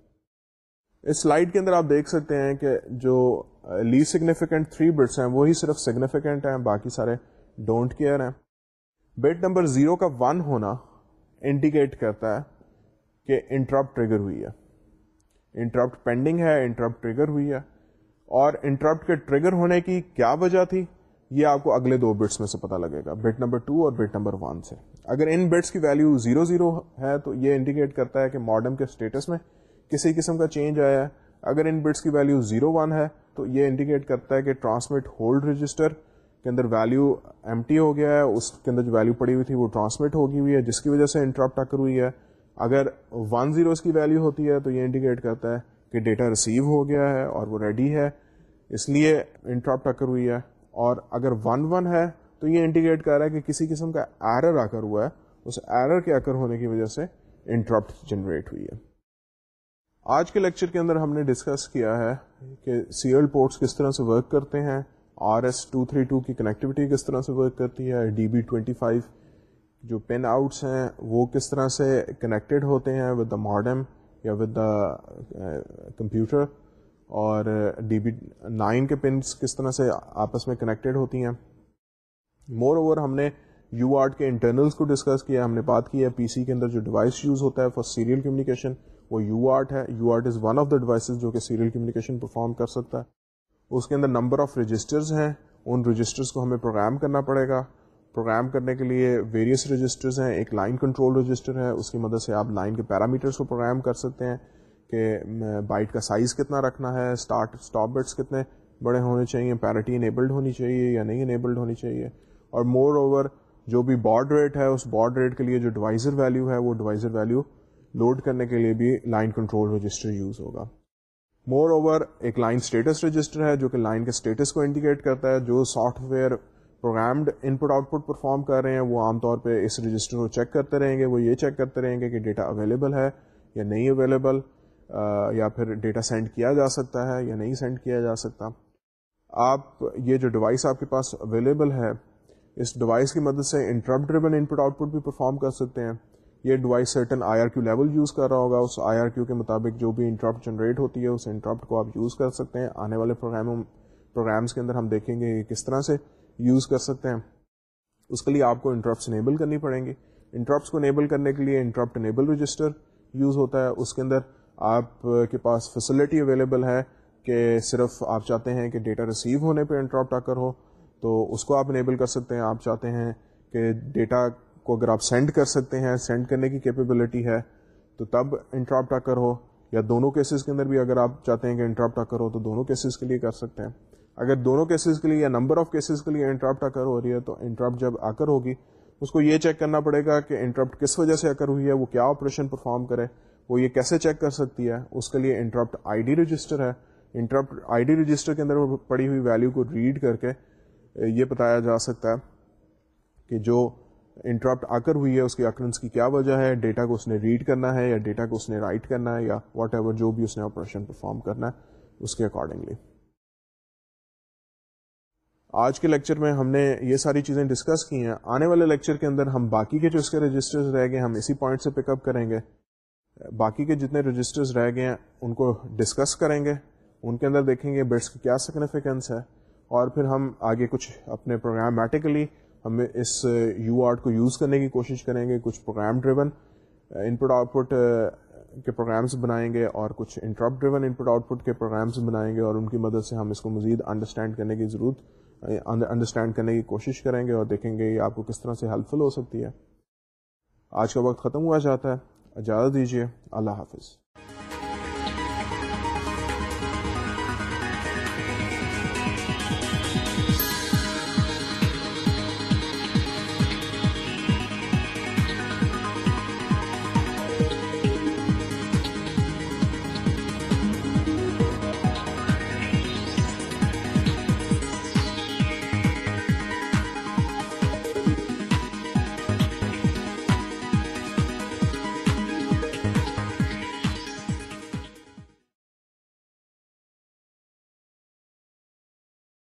اس سلائڈ کے اندر آپ دیکھ سکتے ہیں کہ جو لی سگنیفیکینٹ تھری بٹس ہیں، وہی صرف سگنیفیکینٹ ہیں، باقی سارے ڈونٹ کیئر ہیں۔ بٹ نمبر زیرو کا ون ہونا انڈیکیٹ کرتا ہے کہ انٹرپٹ ٹریگر ہوئی ہے۔ انٹرپٹ پینڈنگ ہے انٹرپٹ ٹریگر ہوئی ہے۔ اور انٹرپٹ کے ٹریگر ہونے کی کیا وجہ تھی؟ یہ آپ کو اگلے دو بٹس میں سے پتا لگے گا بٹ نمبر ٹو اور بٹ نمبر ون سے۔ اگر ان بٹس کی ویلو زیرو زیرو ہے تو یہ انڈیکیٹ کرتا ہے کہ ماڈرن کے اسٹیٹس میں کسی قسم کا چینج آیا ہے۔ اگر ان بٹس کی ویلو زیرو ون ہے تو یہ انڈیکیٹ کرتا ہے کہ ٹرانسمٹ ہولڈ رجسٹر کے اندر ویلو ایم ٹی ہو گیا ہے، اس کے اندر جو ویلو پڑی ہوئی تھی وہ ٹرانسمٹ ہوگی ہوئی ہے، جس کی وجہ سے انٹرپٹ ٹکر ہوئی ہے۔ اگر ون زیرو اس کی ویلو ہوتی ہے تو یہ انڈیکیٹ کرتا ہے کہ ڈیٹا ریسیو ہو گیا ہے اور وہ ریڈی ہے، اس لیے انٹرپٹ ٹکر ہوئی ہے۔ اور اگر ون ون ہے تو یہ انڈیکیٹ کر رہا ہے کہ کسی قسم کا ایرر آ کر ہوا ہے، اس ایرر کے آ کر ہونے کی وجہ سے انٹرپٹ جنریٹ ہوئی ہے۔ آج کے لیکچر کے اندر ہم نے ڈسکس کیا ہے کہ سیریل پورٹس کس طرح سے ورک کرتے ہیں R S two three two کی کنیکٹیوٹی کس طرح سے ورک کرتی ہے ڈی بی ٹوینٹی فائیو جو پن آؤٹس ہیں، وہ کس طرح سے کنیکٹیڈ ہوتے ہیں ود دا ماڈم یا ود دا کمپیوٹر اور ڈی بی نائن کے پنس کس طرح سے آپس میں کنیکٹیڈ ہوتی ہیں۔ مور اوور ہم نے یو آرٹ کے انٹرنلس کو ڈسکس کیا، ہم نے بات کی ہے پی سی کے اندر جو ڈیوائس یوز ہوتا ہے فار سیریل کمیونیکیشن وہ یو آرٹ ہے۔ UART is one of the devices جو کہ سیریل کمیونیکیشن پرفارم کر سکتا ہے۔ اس کے اندر نمبر آف رجسٹرز ہیں۔ ان رجسٹرز کو ہمیں پروگرام کرنا پڑے گا۔ پروگرام کرنے کے لیے ویریس رجسٹرز ہیں۔ ایک لائن کنٹرول رجسٹر ہے، اس کی مدد سے آپ لائن کے پیرامیٹرس کو پروگرام کر سکتے ہیں۔ کہ بائٹ کا سائز کتنا رکھنا ہے اسٹارٹ اسٹاپ بٹس کتنے بڑے ہونے چاہیے پیرٹی انیبلڈ ہونی چاہیے یا نہیں انیبلڈ ہونی چاہیے، اور مور اوور جو بھی بارڈ ریٹ ہے، اس بارڈ ریٹ کے لیے جو ڈیوائزر ویلو ہے، وہ ڈیوائزر ویلو لوڈ کرنے کے لیے بھی لائن کنٹرول رجسٹر یوز ہوگا. مور اوور ایک لائن اسٹیٹس رجسٹر ہے جو کہ لائن کے اسٹیٹس کو انڈیکیٹ کرتا ہے، جو software programmed input output perform کر رہے ہیں، وہ عام طور پہ اس رجسٹر کو چیک کرتے رہیں گے، وہ یہ چیک کرتے رہیں گے کہ ڈیٹا اویلیبل ہے یا نہیں اویلیبل یا پھر ڈیٹا سینڈ کیا جا سکتا ہے یا نہیں سینڈ کیا جا سکتا۔ آپ، یہ جو ڈیوائس آپ کے پاس اویلیبل ہے، اس ڈیوائس کی مدد سے interrupt driven input output بھی پرفارم کر سکتے ہیں۔ یہ device certain I R Q level use کر رہا ہوگا۔ اس آئی آر کیو کے مطابق جو بھی انٹرپٹ جنریٹ ہوتی ہے، اس انٹرپٹ کو آپ یوز کر سکتے ہیں۔ آنے والے پروگراموں پروگرامس کے اندر ہم دیکھیں گے کس طرح سے یوز کر سکتے ہیں۔ اس کے لیے آپ کو انٹرپٹس انیبل کرنی پڑیں گی۔ انٹرپٹس کو انیبل کرنے کے لیے انٹرپٹ انیبل رجسٹر یوز ہوتا ہے۔ اس کے اندر آپ کے پاس فیسلٹی اویلیبل ہے کہ صرف آپ چاہتے ہیں کہ ڈیٹا ریسیو ہونے پہ انٹراپٹ آ کر ہو تو اس کو آپ انیبل کر سکتے ہیں۔ آپ چاہتے ہیں کہ ڈیٹا کو اگر آپ سینڈ کر سکتے ہیں سینڈ کرنے کی کیپیبلٹی ہے، تو تب انٹراپٹ آ کر ہو یا دونوں کیسز کے اندر بھی اگر آپ چاہتے ہیں کہ انٹراپٹ آ کر ہو تو دونوں کیسز کے لیے کر سکتے ہیں۔ اگر دونوں کیسز کے لیے یا نمبر آف کیسز کے لیے انٹراپٹ آ کر ہو رہی ہے تو انٹراپٹ جب آ کر ہوگی، اس کو یہ چیک کرنا پڑے گا کہ انٹراپٹ کس وجہ سے آ کر ہوئی ہے، وہ کیا آپریشن پرفارم کرے۔ وہ یہ کیسے چیک کر سکتی ہے؟ اس کے لیے انٹرپٹ آئی ڈی رجسٹر ہے۔ انٹرپٹ آئی ڈی رجسٹر کے اندر پڑی ہوئی ویلو کو ریڈ کر کے یہ بتایا جا سکتا ہے کہ جو انٹرپٹ آ کر ہوئی ہے، اس کی اکرنس کی کیا وجہ ہے؟ ڈیٹا کو اس نے ریڈ کرنا ہے یا ڈیٹا کو اس نے رائٹ کرنا ہے یا واٹ ایور جو بھی اس نے آپریشن پرفارم کرنا ہے، اس کے اکارڈنگلی آج کے لیکچر میں ہم نے یہ ساری چیزیں ڈسکس کی ہیں۔ آنے والے لیکچر کے اندر ہم باقی کے جو اس کے رجسٹر رہ گئے، ہم اسی پوائنٹ سے پک اپ کریں گے۔ باقی کے جتنے رجسٹرز رہ گئے ہیں، ان کو ڈسکس کریں گے، ان کے اندر دیکھیں گے بٹس کی کیا سگنیفیکینس ہے، اور پھر ہم آگے کچھ اپنے پروگرامیٹیکلی ہم اس uh, یو آرٹ کو یوز کرنے کی کوشش کریں گے، کچھ program driven input output کے پروگرامس بنائیں گے، اور کچھ interrupt driven input output کے پروگرامس بنائیں گے، اور ان کی مدد سے ہم اس کو مزید انڈرسٹینڈ کرنے کی ضرورت uh, انڈرسٹینڈ کرنے کی کوشش کریں گے، اور دیکھیں گے یہ آپ کو کس طرح سے ہیلپ فل ہو سکتی ہے۔ آج کا وقت ختم ہوا جاتا ہے۔ اجازت دیجیے اللہ حافظ۔